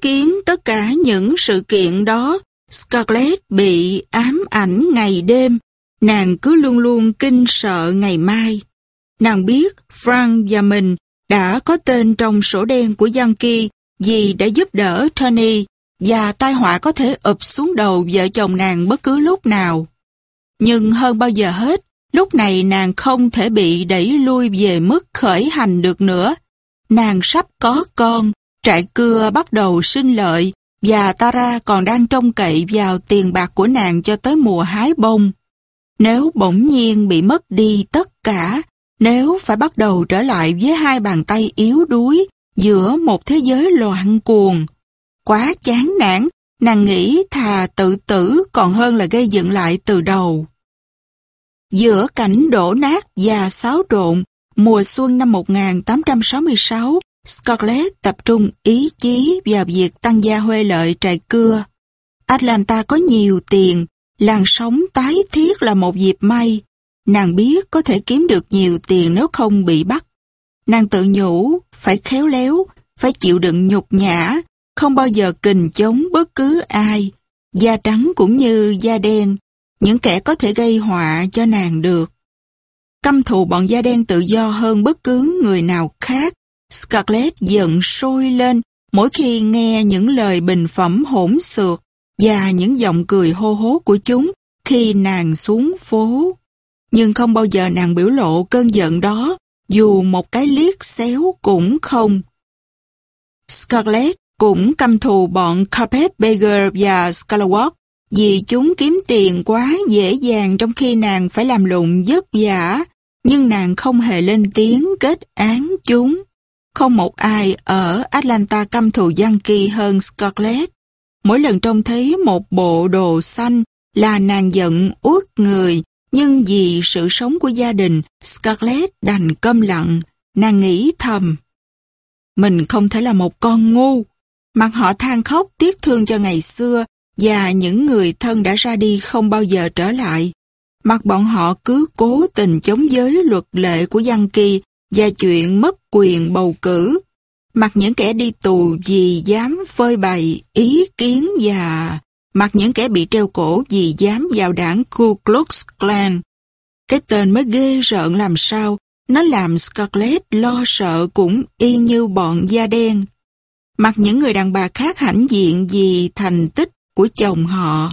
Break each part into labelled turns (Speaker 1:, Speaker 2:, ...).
Speaker 1: kiến tất cả những sự kiện đó, Scarlett bị ám ảnh ngày đêm. Nàng cứ luôn luôn kinh sợ ngày mai. Nàng biết Frank và mình đã có tên trong sổ đen của Yankee vì đã giúp đỡ Tony và tai họa có thể ụp xuống đầu vợ chồng nàng bất cứ lúc nào. Nhưng hơn bao giờ hết, lúc này nàng không thể bị đẩy lui về mức khởi hành được nữa. Nàng sắp có con, trại cưa bắt đầu sinh lợi và Tara còn đang trông cậy vào tiền bạc của nàng cho tới mùa hái bông. Nếu bỗng nhiên bị mất đi tất cả, nếu phải bắt đầu trở lại với hai bàn tay yếu đuối giữa một thế giới loạn cuồng, quá chán nản, nàng nghĩ thà tự tử còn hơn là gây dựng lại từ đầu. Giữa cảnh đổ nát và xáo trộn, mùa xuân năm 1866, Scarlett tập trung ý chí vào việc tăng gia huê lợi trại cưa. Atlanta có nhiều tiền, làng sống tái thiết là một dịp may. Nàng biết có thể kiếm được nhiều tiền nếu không bị bắt. Nàng tự nhủ, phải khéo léo, phải chịu đựng nhục nhã, không bao giờ kình chống bất cứ ai. Da trắng cũng như da đen, những kẻ có thể gây họa cho nàng được. Căm thù bọn da đen tự do hơn bất cứ người nào khác. Scarlett giận sôi lên mỗi khi nghe những lời bình phẩm hỗn xược và những giọng cười hô hố của chúng khi nàng xuống phố. Nhưng không bao giờ nàng biểu lộ cơn giận đó, dù một cái liếc xéo cũng không. Scarlett cũng căm thù bọn Carpetbagger và Scalawatt vì chúng kiếm tiền quá dễ dàng trong khi nàng phải làm lụng vất vả, nhưng nàng không hề lên tiếng kết án chúng. Không một ai ở Atlanta căm thù Yankee hơn Scarlett. Mỗi lần trông thấy một bộ đồ xanh là nàng giận uất người, nhưng vì sự sống của gia đình, Scarlett đành câm lặng, nàng nghĩ thầm. Mình không thể là một con ngu. Mặt họ than khóc tiếc thương cho ngày xưa và những người thân đã ra đi không bao giờ trở lại. Mặt bọn họ cứ cố tình chống giới luật lệ của Giang Kỳ và chuyện mất quyền bầu cử. mặc những kẻ đi tù vì dám phơi bày ý kiến và mặc những kẻ bị treo cổ vì dám vào đảng Ku Klux Klan. Cái tên mới ghê rợn làm sao, nó làm Scarlett lo sợ cũng y như bọn da đen. mặc những người đàn bà khác hãnh diện vì thành tích của chồng họ.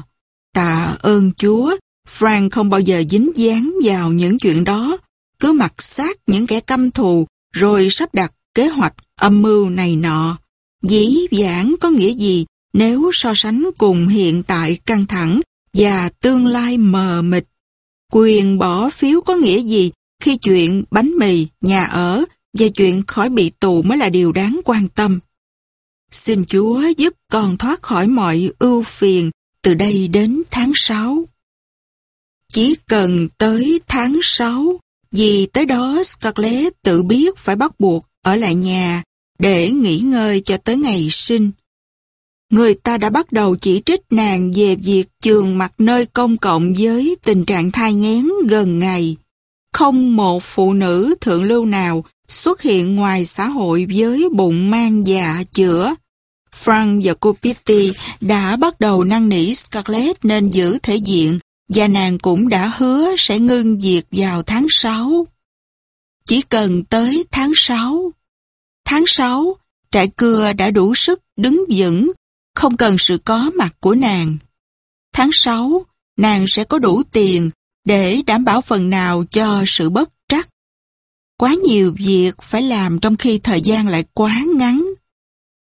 Speaker 1: Tạ ơn Chúa, Frank không bao giờ dính dáng vào những chuyện đó, cứ mặc sát những kẻ căm thù rồi sắp đặt kế hoạch âm mưu này nọ. Dĩ dãn có nghĩa gì nếu so sánh cùng hiện tại căng thẳng và tương lai mờ mịt? Quyền bỏ phiếu có nghĩa gì khi chuyện bánh mì, nhà ở và chuyện khỏi bị tù mới là điều đáng quan tâm? Xin Chúa giúp con thoát khỏi mọi ưu phiền từ đây đến tháng 6. Chỉ cần tới tháng 6, vì tới đó Scarlett tự biết phải bắt buộc ở lại nhà để nghỉ ngơi cho tới ngày sinh. Người ta đã bắt đầu chỉ trích nàng về việc trường mặt nơi công cộng với tình trạng thai nghén gần ngày. Không một phụ nữ thượng lưu nào xuất hiện ngoài xã hội với bụng mang dạ chữa. Frank và cô Pitty đã bắt đầu năn nỉ Scarlett nên giữ thể diện và nàng cũng đã hứa sẽ ngưng việc vào tháng 6. Chỉ cần tới tháng 6. Tháng 6, trại cưa đã đủ sức đứng vững, không cần sự có mặt của nàng. Tháng 6, nàng sẽ có đủ tiền để đảm bảo phần nào cho sự bất trắc. Quá nhiều việc phải làm trong khi thời gian lại quá ngắn.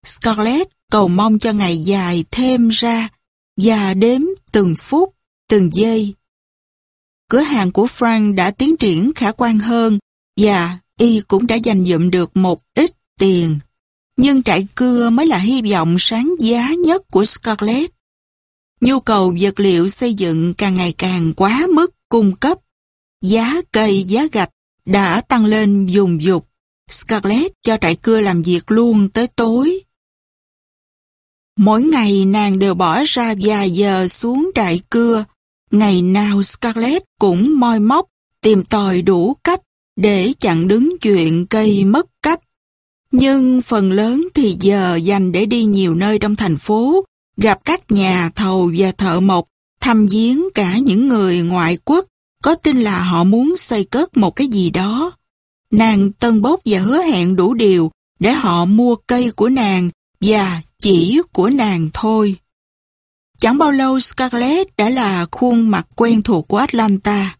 Speaker 1: Scarlett cầu mong cho ngày dài thêm ra và đếm từng phút, từng giây. Cửa hàng của Frank đã tiến triển khả quan hơn và y cũng đã dành dụm được một ít tiền. Nhưng trại cưa mới là hy vọng sáng giá nhất của Scarlett. Nhu cầu vật liệu xây dựng càng ngày càng quá mức cung cấp. Giá cây, giá gạch đã tăng lên dùng dục. Scarlett cho trại cưa làm việc luôn tới tối. Mỗi ngày nàng đều bỏ ra vài giờ xuống trại cưa. Ngày nào Scarlett cũng moi móc, tìm tòi đủ cách để chặn đứng chuyện cây mất cách. Nhưng phần lớn thì giờ dành để đi nhiều nơi trong thành phố, gặp các nhà thầu và thợ mộc, thăm viếng cả những người ngoại quốc, có tin là họ muốn xây cất một cái gì đó. Nàng tân bốc và hứa hẹn đủ điều để họ mua cây của nàng và chỉ của nàng thôi. Chẳng bao lâu Scarlett đã là khuôn mặt quen thuộc của Atlanta.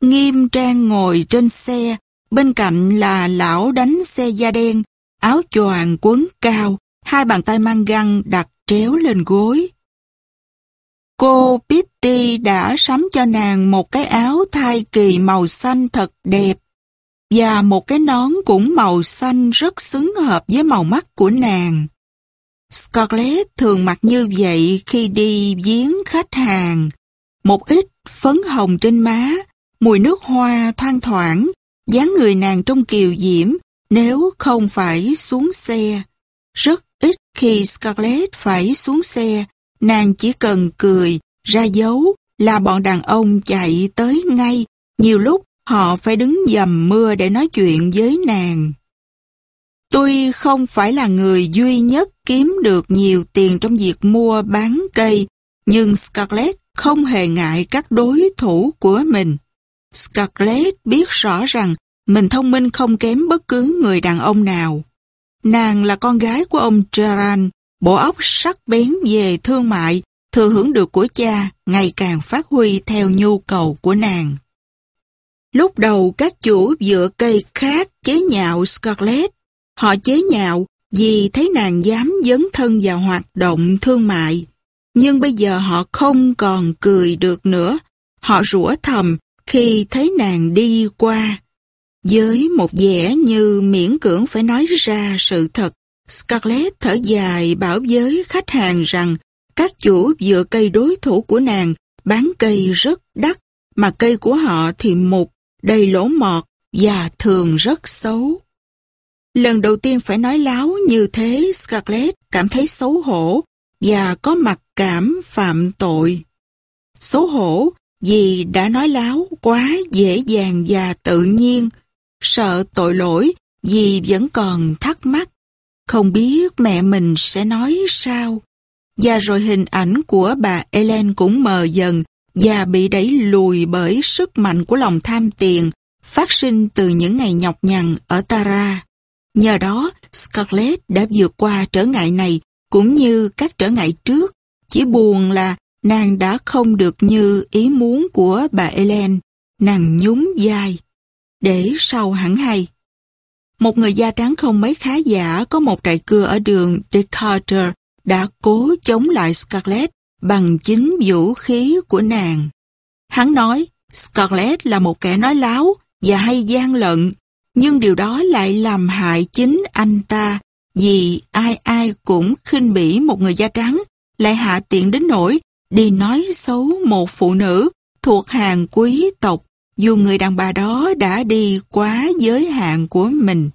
Speaker 1: Nghiêm trang ngồi trên xe, bên cạnh là lão đánh xe da đen, áo choàng quấn cao, hai bàn tay mang găng đặt tréo lên gối. Cô Pitty đã sắm cho nàng một cái áo thai kỳ màu xanh thật đẹp và một cái nón cũng màu xanh rất xứng hợp với màu mắt của nàng. Scarlett thường mặc như vậy khi đi viếng khách hàng. Một ít phấn hồng trên má, mùi nước hoa thoang thoảng, dáng người nàng trong kiều diễm nếu không phải xuống xe. Rất ít khi Scarlett phải xuống xe, nàng chỉ cần cười, ra dấu là bọn đàn ông chạy tới ngay. Nhiều lúc họ phải đứng dầm mưa để nói chuyện với nàng. Tuy không phải là người duy nhất kiếm được nhiều tiền trong việc mua bán cây, nhưng Scarlett không hề ngại các đối thủ của mình. Scarlett biết rõ rằng mình thông minh không kém bất cứ người đàn ông nào. Nàng là con gái của ông Gerard, bộ óc sắc bén về thương mại, thừa hưởng được của cha, ngày càng phát huy theo nhu cầu của nàng. Lúc đầu các chủ dựa cây khác chế nhạo Scarlett. Họ chế nhạo vì thấy nàng dám dấn thân vào hoạt động thương mại. Nhưng bây giờ họ không còn cười được nữa. Họ rủa thầm khi thấy nàng đi qua. Với một vẻ như miễn cưỡng phải nói ra sự thật, Scarlett thở dài bảo với khách hàng rằng các chủ dựa cây đối thủ của nàng bán cây rất đắt, mà cây của họ thì mục, đầy lỗ mọt và thường rất xấu. Lần đầu tiên phải nói láo như thế, Scarlett cảm thấy xấu hổ và có mặt cảm phạm tội. Xấu hổ vì đã nói láo quá dễ dàng và tự nhiên, sợ tội lỗi vì vẫn còn thắc mắc, không biết mẹ mình sẽ nói sao. Và rồi hình ảnh của bà Ellen cũng mờ dần và bị đẩy lùi bởi sức mạnh của lòng tham tiền phát sinh từ những ngày nhọc nhằn ở Tara. Nhờ đó, Scarlett đã vượt qua trở ngại này cũng như các trở ngại trước. Chỉ buồn là nàng đã không được như ý muốn của bà Ellen. Nàng nhún vai. Để sau hẳn hay. Một người da trắng không mấy khá giả có một trại cưa ở đường Decatur đã cố chống lại Scarlett bằng chính vũ khí của nàng. Hắn nói Scarlett là một kẻ nói láo và hay gian lận, nhưng điều đó lại làm hại chính anh ta vì ai ai cũng khinh bỉ một người da trắng, lại hạ tiện đến nỗi đi nói xấu một phụ nữ thuộc hàng quý tộc dù người đàn bà đó đã đi quá giới hạn của mình.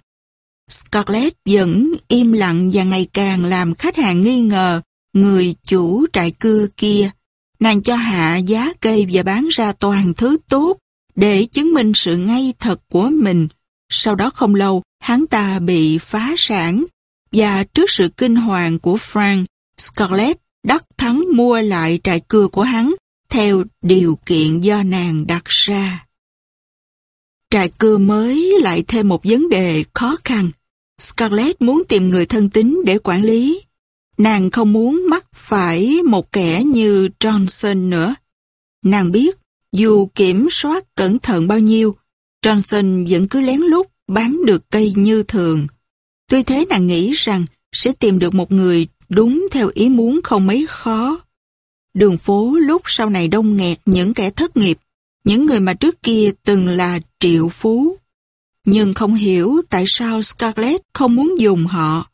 Speaker 1: Scarlett vẫn im lặng và ngày càng làm khách hàng nghi ngờ người chủ trại cưa kia. Nàng cho hạ giá cây và bán ra toàn thứ tốt để chứng minh sự ngay thật của mình. Sau đó không lâu, hắn ta bị phá sản và trước sự kinh hoàng của Frank, Scarlett đắc thắng mua lại trại cưa của hắn theo điều kiện do nàng đặt ra. Trại cưa mới lại thêm một vấn đề khó khăn. Scarlett muốn tìm người thân tín để quản lý. Nàng không muốn mắc phải một kẻ như Johnson nữa. Nàng biết, dù kiểm soát cẩn thận bao nhiêu, Johnson vẫn cứ lén lút bám được cây như thường. Tuy thế nàng nghĩ rằng sẽ tìm được một người đúng theo ý muốn không mấy khó. Đường phố lúc sau này đông nghẹt những kẻ thất nghiệp, những người mà trước kia từng là triệu phú. Nhưng không hiểu tại sao Scarlett không muốn dùng họ.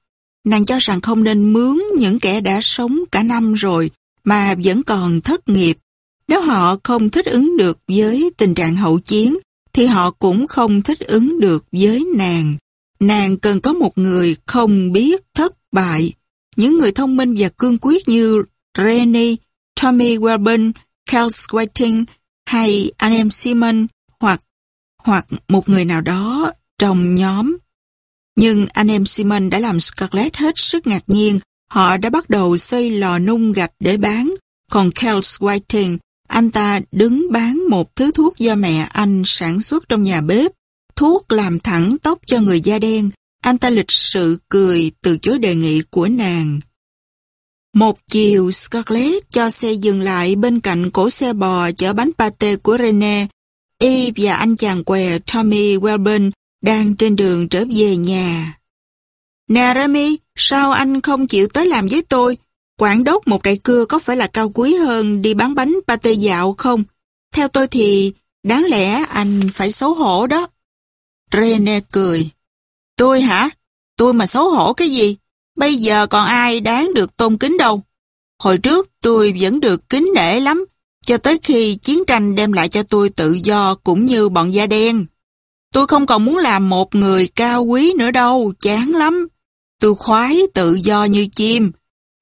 Speaker 1: Nàng cho rằng không nên mướn những kẻ đã sống cả năm rồi mà vẫn còn thất nghiệp. Nếu họ không thích ứng được với tình trạng hậu chiến, thì họ cũng không thích ứng được với nàng. Nàng cần có một người không biết thất bại. Những người thông minh và cương quyết như Rennie, Tommy Welburn, Cal Whiting hay anh em Simon hoặc hoặc một người nào đó trong nhóm. Nhưng anh em Simon đã làm Scarlett hết sức ngạc nhiên. Họ đã bắt đầu xây lò nung gạch để bán. Còn Kels Whiting, anh ta đứng bán một thứ thuốc do mẹ anh sản xuất trong nhà bếp. Thuốc làm thẳng tóc cho người da đen. Anh ta lịch sự cười từ chối đề nghị của nàng. Một chiều, Scarlett cho xe dừng lại bên cạnh cổ xe bò chở bánh pate của Rene. Y và anh chàng què Tommy Welburn đang trên đường trở về nhà. Nè Remy, sao anh không chịu tới làm với tôi? Quản đốc một đại cưa có phải là cao quý hơn đi bán bánh pate dạo không? Theo tôi thì đáng lẽ anh phải xấu hổ đó. Rene cười. Tôi hả? Tôi mà xấu hổ cái gì? Bây giờ còn ai đáng được tôn kính đâu. Hồi trước tôi vẫn được kính nể lắm, cho tới khi chiến tranh đem lại cho tôi tự do cũng như bọn da đen. Tôi không còn muốn làm một người cao quý nữa đâu, chán lắm. Tôi khoái tự do như chim.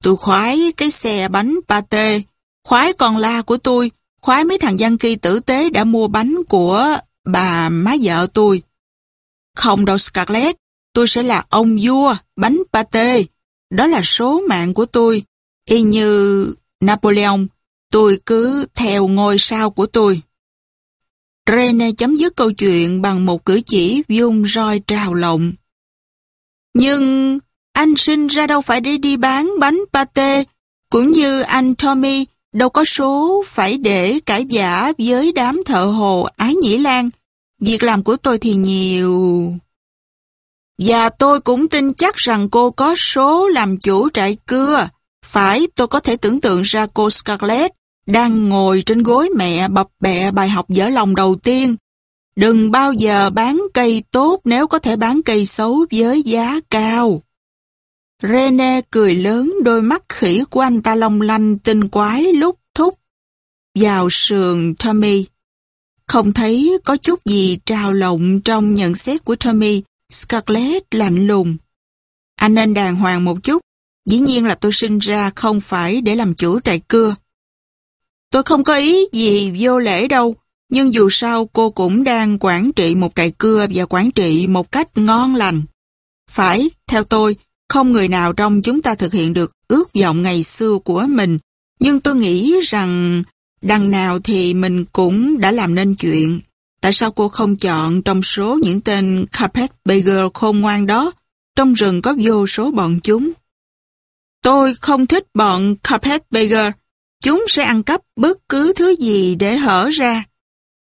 Speaker 1: Tôi khoái cái xe bánh pate, khoái con la của tôi, khoái mấy thằng dân kỳ tử tế đã mua bánh của bà má vợ tôi. Không đâu Scarlett, tôi sẽ là ông vua, bánh pate. Đó là số mạng của tôi. Y như Napoleon, tôi cứ theo ngôi sao của tôi. Rene chấm dứt câu chuyện bằng một cử chỉ dung roi trào lộng. Nhưng anh sinh ra đâu phải để đi bán bánh pate, cũng như anh Tommy đâu có số phải để cãi giả với đám thợ hồ ái nhĩ lan. Việc làm của tôi thì nhiều... Và tôi cũng tin chắc rằng cô có số làm chủ trại cưa. Phải tôi có thể tưởng tượng ra cô Scarlett đang ngồi trên gối mẹ bập bẹ bài học dở lòng đầu tiên. Đừng bao giờ bán cây tốt nếu có thể bán cây xấu với giá cao. Rene cười lớn đôi mắt khỉ của anh ta long lanh tinh quái lúc thúc. Vào sườn Tommy. Không thấy có chút gì trào lộng trong nhận xét của Tommy Scarlett lạnh lùng. Anh nên đàng hoàng một chút. Dĩ nhiên là tôi sinh ra không phải để làm chủ trại cưa. Tôi không có ý gì vô lễ đâu, nhưng dù sao cô cũng đang quản trị một trại cưa và quản trị một cách ngon lành. Phải, theo tôi, không người nào trong chúng ta thực hiện được ước vọng ngày xưa của mình, nhưng tôi nghĩ rằng đằng nào thì mình cũng đã làm nên chuyện. Tại sao cô không chọn trong số những tên carpet bagel khôn ngoan đó? Trong rừng có vô số bọn chúng. Tôi không thích bọn carpet bagel. Chúng sẽ ăn cắp bất cứ thứ gì để hở ra.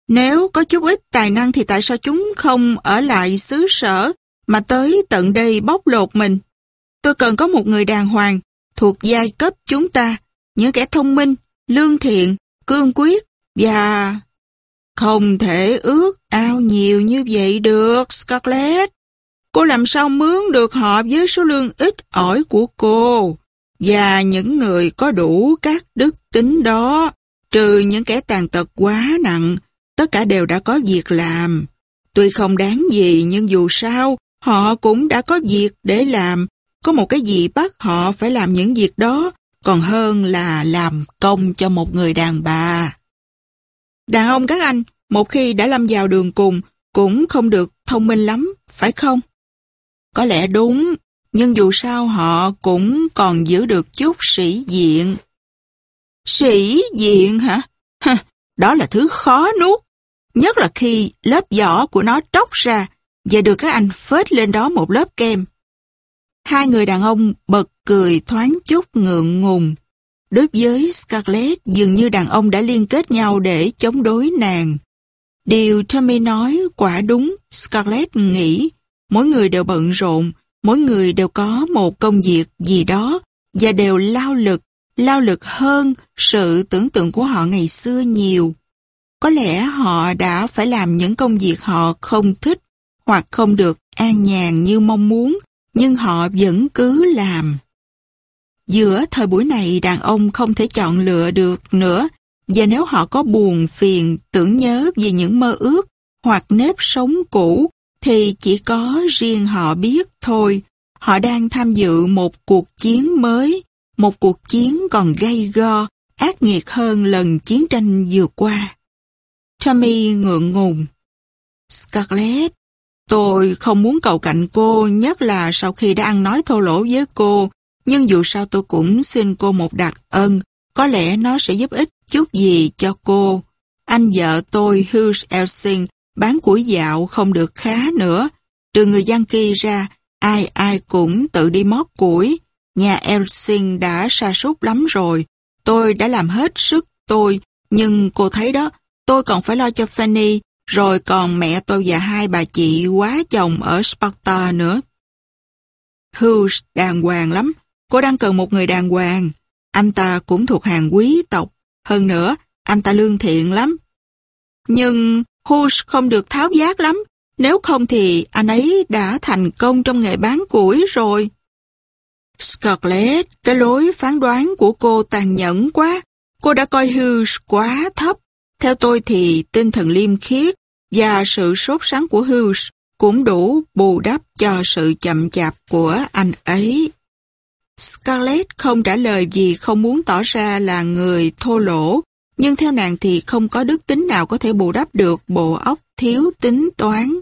Speaker 1: Nếu có chút ít tài năng thì tại sao chúng không ở lại xứ sở mà tới tận đây bóc lột mình? Tôi cần có một người đàng hoàng, thuộc giai cấp chúng ta, những kẻ thông minh, lương thiện, cương quyết và không thể ước ao nhiều như vậy được, Scarlett. Cô làm sao mướn được họ với số lương ít ỏi của cô và những người có đủ các đức tính đó, trừ những kẻ tàn tật quá nặng, tất cả đều đã có việc làm. Tuy không đáng gì nhưng dù sao, họ cũng đã có việc để làm. Có một cái gì bắt họ phải làm những việc đó, còn hơn là làm công cho một người đàn bà. Đàn ông các anh, một khi đã lâm vào đường cùng, cũng không được thông minh lắm, phải không? Có lẽ đúng, nhưng dù sao họ cũng còn giữ được chút sĩ diện. Sĩ diện hả? Hả, đó là thứ khó nuốt, nhất là khi lớp vỏ của nó tróc ra và được các anh phết lên đó một lớp kem. Hai người đàn ông bật cười thoáng chút ngượng ngùng. Đối với Scarlett, dường như đàn ông đã liên kết nhau để chống đối nàng. Điều Tommy nói quả đúng, Scarlett nghĩ, mỗi người đều bận rộn, mỗi người đều có một công việc gì đó và đều lao lực, lao lực hơn sự tưởng tượng của họ ngày xưa nhiều. Có lẽ họ đã phải làm những công việc họ không thích hoặc không được an nhàn như mong muốn, nhưng họ vẫn cứ làm. Giữa thời buổi này đàn ông không thể chọn lựa được nữa và nếu họ có buồn phiền tưởng nhớ về những mơ ước hoặc nếp sống cũ thì chỉ có riêng họ biết thôi. Họ đang tham dự một cuộc chiến mới, một cuộc chiến còn gay go, ác nghiệt hơn lần chiến tranh vừa qua. Tommy ngượng ngùng. Scarlett, Tôi không muốn cầu cạnh cô, nhất là sau khi đã ăn nói thô lỗ với cô, nhưng dù sao tôi cũng xin cô một đặc ân, có lẽ nó sẽ giúp ích chút gì cho cô. Anh vợ tôi, Hughes Elsing, bán củi dạo không được khá nữa. Trừ người dân kia ra, ai ai cũng tự đi mót củi. Nhà Elsing đã sa sút lắm rồi. Tôi đã làm hết sức tôi, nhưng cô thấy đó, tôi còn phải lo cho Fanny, rồi còn mẹ tôi và hai bà chị quá chồng ở Sparta nữa. Hughes đàng hoàng lắm, cô đang cần một người đàng hoàng. Anh ta cũng thuộc hàng quý tộc. Hơn nữa, anh ta lương thiện lắm. Nhưng Hughes không được tháo giác lắm. Nếu không thì anh ấy đã thành công trong nghề bán củi rồi. Scarlett, cái lối phán đoán của cô tàn nhẫn quá. Cô đã coi Hughes quá thấp. Theo tôi thì tinh thần liêm khiết và sự sốt sắng của Hughes cũng đủ bù đắp cho sự chậm chạp của anh ấy. Scarlett không trả lời vì không muốn tỏ ra là người thô lỗ, nhưng theo nàng thì không có đức tính nào có thể bù đắp được bộ óc thiếu tính toán.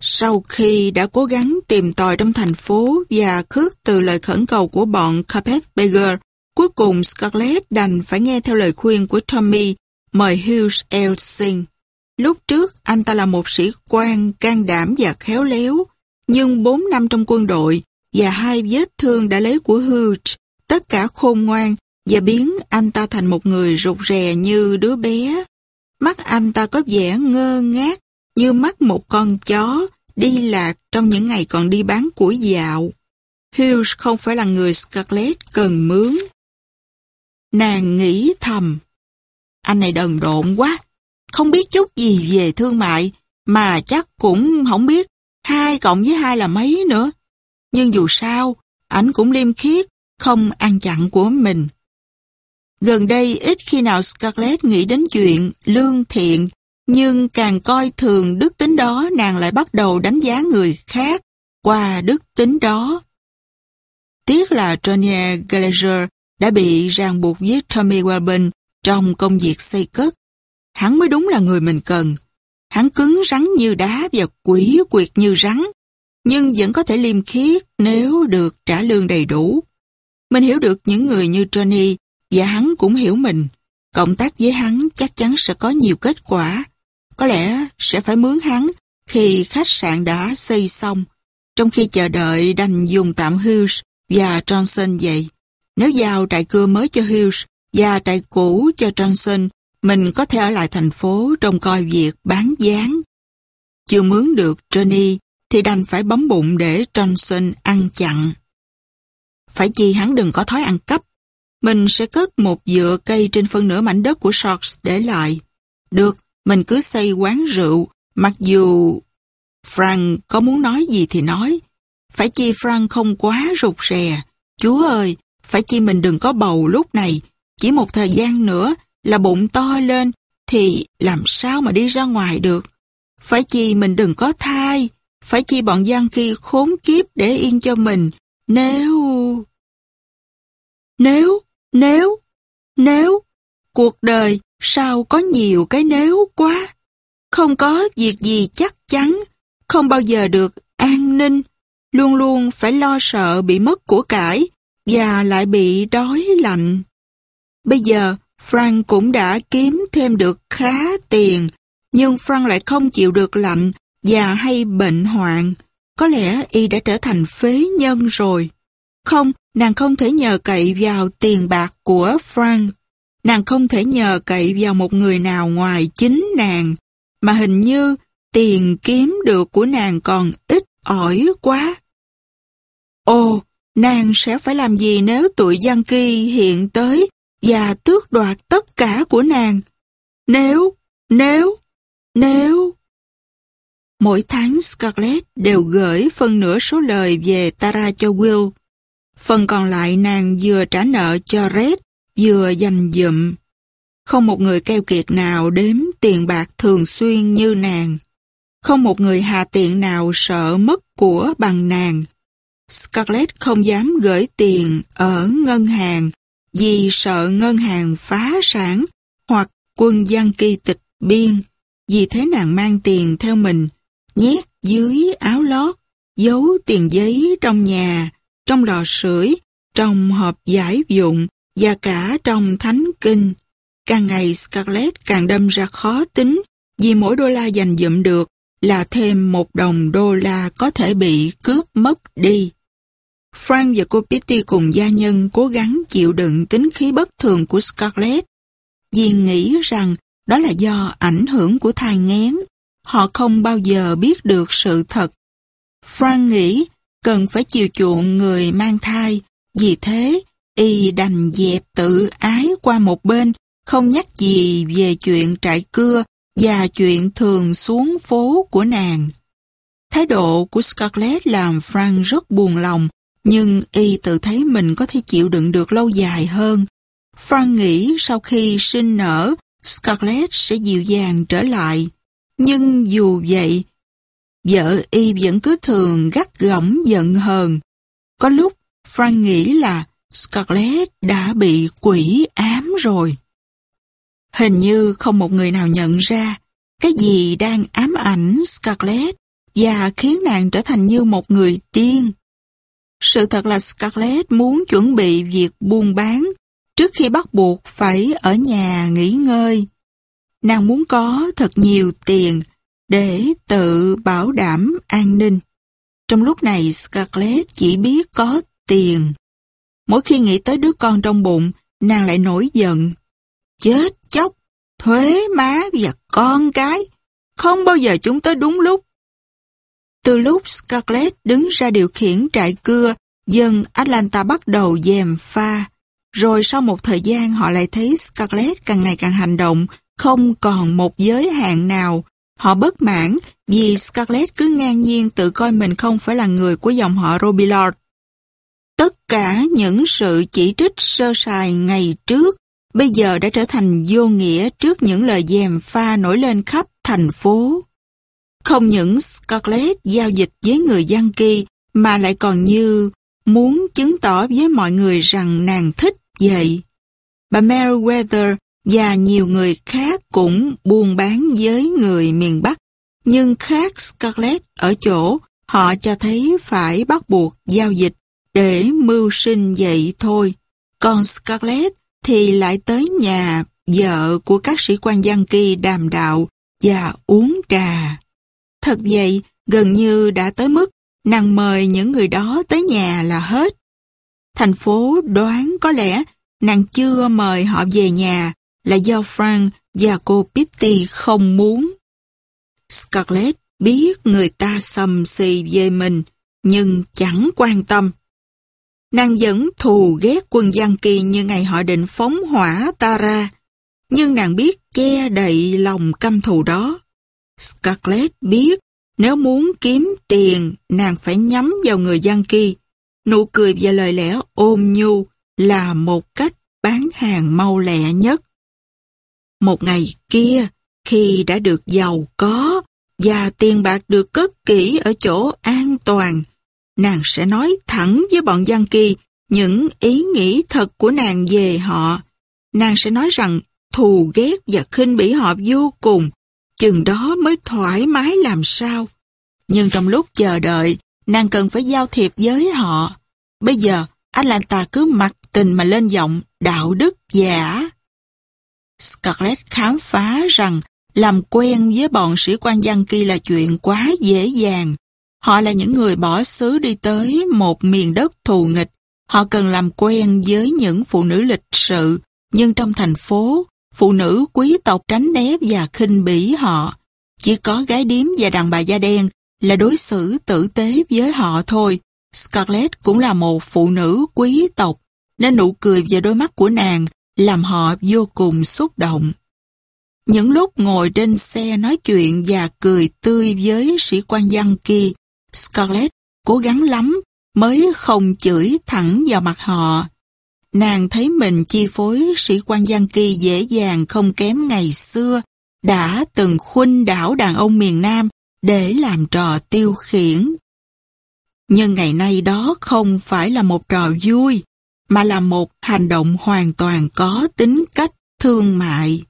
Speaker 1: Sau khi đã cố gắng tìm tòi trong thành phố và khước từ lời khẩn cầu của bọn Carpetbagger, cuối cùng Scarlett đành phải nghe theo lời khuyên của Tommy mời Hughes Elsing. Lúc trước, anh ta là một sĩ quan can đảm và khéo léo, nhưng 4 năm trong quân đội và hai vết thương đã lấy của Hughes, tất cả khôn ngoan và biến anh ta thành một người rụt rè như đứa bé. Mắt anh ta có vẻ ngơ ngác như mắt một con chó đi lạc trong những ngày còn đi bán củi dạo. Hughes không phải là người Scarlett cần mướn. Nàng nghĩ thầm. Anh này đần độn quá, không biết chút gì về thương mại, mà chắc cũng không biết hai cộng với hai là mấy nữa. Nhưng dù sao, ảnh cũng liêm khiết, không ăn chặn của mình. Gần đây ít khi nào Scarlett nghĩ đến chuyện lương thiện, nhưng càng coi thường đức tính đó nàng lại bắt đầu đánh giá người khác qua đức tính đó. Tiếc là Tonya Gallagher đã bị ràng buộc với Tommy Welburn trong công việc xây cất. Hắn mới đúng là người mình cần. Hắn cứng rắn như đá và quỷ quyệt như rắn, nhưng vẫn có thể liêm khiết nếu được trả lương đầy đủ. Mình hiểu được những người như Johnny và hắn cũng hiểu mình. Cộng tác với hắn chắc chắn sẽ có nhiều kết quả. Có lẽ sẽ phải mướn hắn khi khách sạn đã xây xong, trong khi chờ đợi đành dùng tạm Hughes và Johnson vậy. Nếu giao trại cưa mới cho Hughes và trại cũ cho Johnson, mình có thể ở lại thành phố trông coi việc bán gián. Chưa mướn được Johnny thì đành phải bấm bụng để Johnson ăn chặn. Phải chi hắn đừng có thói ăn cắp. Mình sẽ cất một dựa cây trên phân nửa mảnh đất của Sharks để lại. Được, mình cứ xây quán rượu, mặc dù Frank có muốn nói gì thì nói. Phải chi Frank không quá rụt rè. Chúa ơi, phải chi mình đừng có bầu lúc này. Chỉ một thời gian nữa là bụng to lên thì làm sao mà đi ra ngoài được. Phải chi mình đừng có thai. Phải chi bọn gian kia khốn kiếp để yên cho mình. Nếu... Nếu, nếu, nếu, cuộc đời sao có nhiều cái nếu quá. Không có việc gì chắc chắn, không bao giờ được an ninh, luôn luôn phải lo sợ bị mất của cải và lại bị đói lạnh. Bây giờ, Frank cũng đã kiếm thêm được khá tiền, nhưng Frank lại không chịu được lạnh và hay bệnh hoạn. Có lẽ y đã trở thành phế nhân rồi. Không, nàng không thể nhờ cậy vào tiền bạc của Frank. Nàng không thể nhờ cậy vào một người nào ngoài chính nàng, mà hình như tiền kiếm được của nàng còn ít ỏi quá. Ồ, nàng sẽ phải làm gì nếu tụi Giang Kỳ hiện tới và tước đoạt tất cả của nàng? Nếu, nếu, nếu... Mỗi tháng Scarlett đều gửi phân nửa số lời về Tara cho Will. Phần còn lại nàng vừa trả nợ cho Red, vừa dành dụm. Không một người keo kiệt nào đếm tiền bạc thường xuyên như nàng. Không một người hà tiện nào sợ mất của bằng nàng. Scarlett không dám gửi tiền ở ngân hàng vì sợ ngân hàng phá sản hoặc quân dân kỳ tịch biên. Vì thế nàng mang tiền theo mình, nhét dưới áo lót, giấu tiền giấy trong nhà, trong lò sưởi, trong hộp giải dụng và cả trong thánh kinh. Càng ngày Scarlett càng đâm ra khó tính vì mỗi đô la dành dụm được là thêm một đồng đô la có thể bị cướp mất đi. Frank và cô Pitty cùng gia nhân cố gắng chịu đựng tính khí bất thường của Scarlett vì nghĩ rằng đó là do ảnh hưởng của thai ngén. Họ không bao giờ biết được sự thật. Frank nghĩ cần phải chiều chuộng người mang thai. Vì thế, y đành dẹp tự ái qua một bên, không nhắc gì về chuyện trại cưa và chuyện thường xuống phố của nàng. Thái độ của Scarlett làm Frank rất buồn lòng, nhưng y tự thấy mình có thể chịu đựng được lâu dài hơn. Frank nghĩ sau khi sinh nở, Scarlett sẽ dịu dàng trở lại. Nhưng dù vậy, vợ y vẫn cứ thường gắt gỏng giận hờn. Có lúc Frank nghĩ là Scarlett đã bị quỷ ám rồi. Hình như không một người nào nhận ra cái gì đang ám ảnh Scarlett và khiến nàng trở thành như một người điên. Sự thật là Scarlett muốn chuẩn bị việc buôn bán trước khi bắt buộc phải ở nhà nghỉ ngơi. Nàng muốn có thật nhiều tiền để tự bảo đảm an ninh. Trong lúc này Scarlett chỉ biết có tiền. Mỗi khi nghĩ tới đứa con trong bụng, nàng lại nổi giận. Chết chóc, thuế má và con cái. Không bao giờ chúng tới đúng lúc. Từ lúc Scarlett đứng ra điều khiển trại cưa, dân Atlanta bắt đầu dèm pha. Rồi sau một thời gian họ lại thấy Scarlett càng ngày càng hành động, không còn một giới hạn nào. Họ bất mãn vì Scarlett cứ ngang nhiên tự coi mình không phải là người của dòng họ Robillard. Tất cả những sự chỉ trích sơ sài ngày trước bây giờ đã trở thành vô nghĩa trước những lời dèm pha nổi lên khắp thành phố. Không những Scarlett giao dịch với người Yankee mà lại còn như muốn chứng tỏ với mọi người rằng nàng thích vậy. Bà Meriwether và nhiều người khác cũng buôn bán với người miền Bắc, nhưng khác Scarlett ở chỗ họ cho thấy phải bắt buộc giao dịch để mưu sinh vậy thôi. Còn Scarlett thì lại tới nhà vợ của các sĩ quan Yankee đàm đạo và uống trà. Thật vậy, gần như đã tới mức nàng mời những người đó tới nhà là hết. Thành phố đoán có lẽ nàng chưa mời họ về nhà là do Frank và cô Pitty không muốn. Scarlett biết người ta sầm xì về mình, nhưng chẳng quan tâm. Nàng vẫn thù ghét quân Giang Kỳ như ngày họ định phóng hỏa ta ra, nhưng nàng biết che đậy lòng căm thù đó. Scarlett biết nếu muốn kiếm tiền, nàng phải nhắm vào người Giang Kỳ. Nụ cười và lời lẽ ôm nhu là một cách bán hàng mau lẹ nhất. Một ngày kia, khi đã được giàu có và tiền bạc được cất kỹ ở chỗ an toàn, nàng sẽ nói thẳng với bọn Giang Kỳ những ý nghĩ thật của nàng về họ. Nàng sẽ nói rằng thù ghét và khinh bỉ họ vô cùng, chừng đó mới thoải mái làm sao. Nhưng trong lúc chờ đợi, nàng cần phải giao thiệp với họ. Bây giờ, Atlanta cứ mặc tình mà lên giọng đạo đức giả. Scarlett khám phá rằng làm quen với bọn sĩ quan dân kia là chuyện quá dễ dàng. Họ là những người bỏ xứ đi tới một miền đất thù nghịch. Họ cần làm quen với những phụ nữ lịch sự, nhưng trong thành phố, phụ nữ quý tộc tránh né và khinh bỉ họ. Chỉ có gái điếm và đàn bà da đen là đối xử tử tế với họ thôi. Scarlett cũng là một phụ nữ quý tộc, nên nụ cười và đôi mắt của nàng làm họ vô cùng xúc động. Những lúc ngồi trên xe nói chuyện và cười tươi với sĩ quan dân kia, Scarlett cố gắng lắm mới không chửi thẳng vào mặt họ. Nàng thấy mình chi phối sĩ quan giang kỳ dễ dàng không kém ngày xưa, đã từng khuynh đảo đàn ông miền Nam để làm trò tiêu khiển. Nhưng ngày nay đó không phải là một trò vui, mà là một hành động hoàn toàn có tính cách thương mại.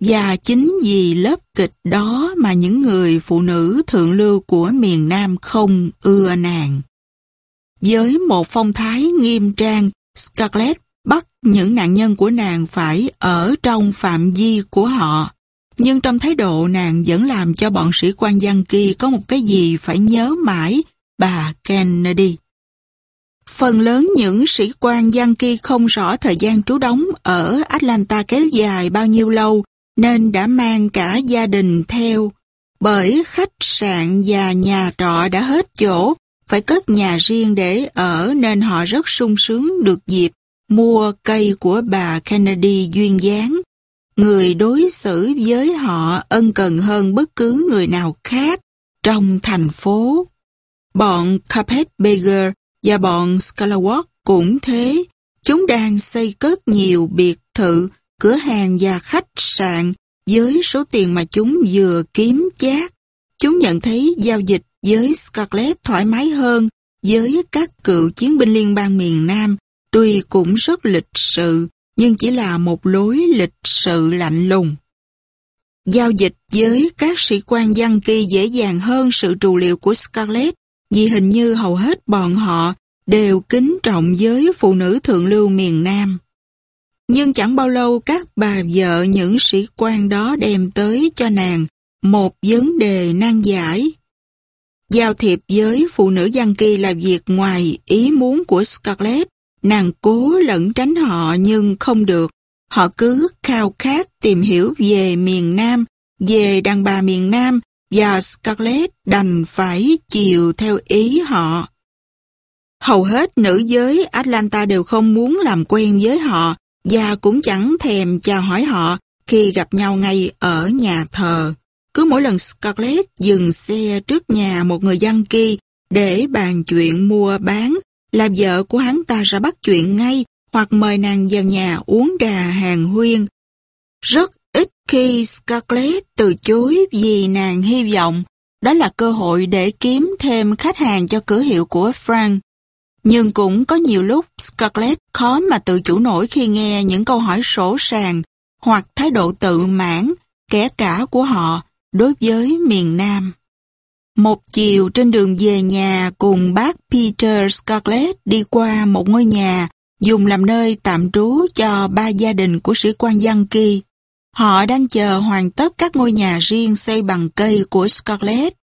Speaker 1: Và chính vì lớp kịch đó mà những người phụ nữ thượng lưu của miền Nam không ưa nàng. Với một phong thái nghiêm trang, Scarlett bắt những nạn nhân của nàng phải ở trong phạm vi của họ. Nhưng trong thái độ nàng vẫn làm cho bọn sĩ quan giang kia có một cái gì phải nhớ mãi bà Kennedy. Phần lớn những sĩ quan giang kia không rõ thời gian trú đóng ở Atlanta kéo dài bao nhiêu lâu nên đã mang cả gia đình theo. Bởi khách sạn và nhà trọ đã hết chỗ, phải cất nhà riêng để ở nên họ rất sung sướng được dịp mua cây của bà Kennedy duyên dáng. Người đối xử với họ ân cần hơn bất cứ người nào khác trong thành phố. Bọn Carpetbagger và bọn Scalawatt cũng thế. Chúng đang xây cất nhiều biệt thự, cửa hàng và khách sạn với số tiền mà chúng vừa kiếm chát. Chúng nhận thấy giao dịch với Scarlett thoải mái hơn, với các cựu chiến binh liên bang miền Nam, tuy cũng rất lịch sự, nhưng chỉ là một lối lịch sự lạnh lùng. Giao dịch với các sĩ quan dân kỳ dễ dàng hơn sự trù liệu của Scarlett, vì hình như hầu hết bọn họ đều kính trọng với phụ nữ thượng lưu miền Nam. Nhưng chẳng bao lâu các bà vợ những sĩ quan đó đem tới cho nàng một vấn đề nan giải. Giao thiệp với phụ nữ dân kỳ là việc ngoài ý muốn của Scarlett. Nàng cố lẫn tránh họ nhưng không được. Họ cứ khao khát tìm hiểu về miền Nam, về đàn bà miền Nam và Scarlett đành phải chiều theo ý họ. Hầu hết nữ giới Atlanta đều không muốn làm quen với họ và cũng chẳng thèm chào hỏi họ khi gặp nhau ngay ở nhà thờ. Cứ mỗi lần Scarlett dừng xe trước nhà một người dân kia để bàn chuyện mua bán, là vợ của hắn ta ra bắt chuyện ngay hoặc mời nàng vào nhà uống trà hàng huyên. Rất ít khi Scarlett từ chối vì nàng hy vọng đó là cơ hội để kiếm thêm khách hàng cho cửa hiệu của Frank. Nhưng cũng có nhiều lúc Scarlett khó mà tự chủ nổi khi nghe những câu hỏi sổ sàng hoặc thái độ tự mãn, kẻ cả của họ đối với miền Nam. Một chiều trên đường về nhà cùng bác Peter Scarlett đi qua một ngôi nhà dùng làm nơi tạm trú cho ba gia đình của sĩ quan dân kỳ. Họ đang chờ hoàn tất các ngôi nhà riêng xây bằng cây của Scarlett.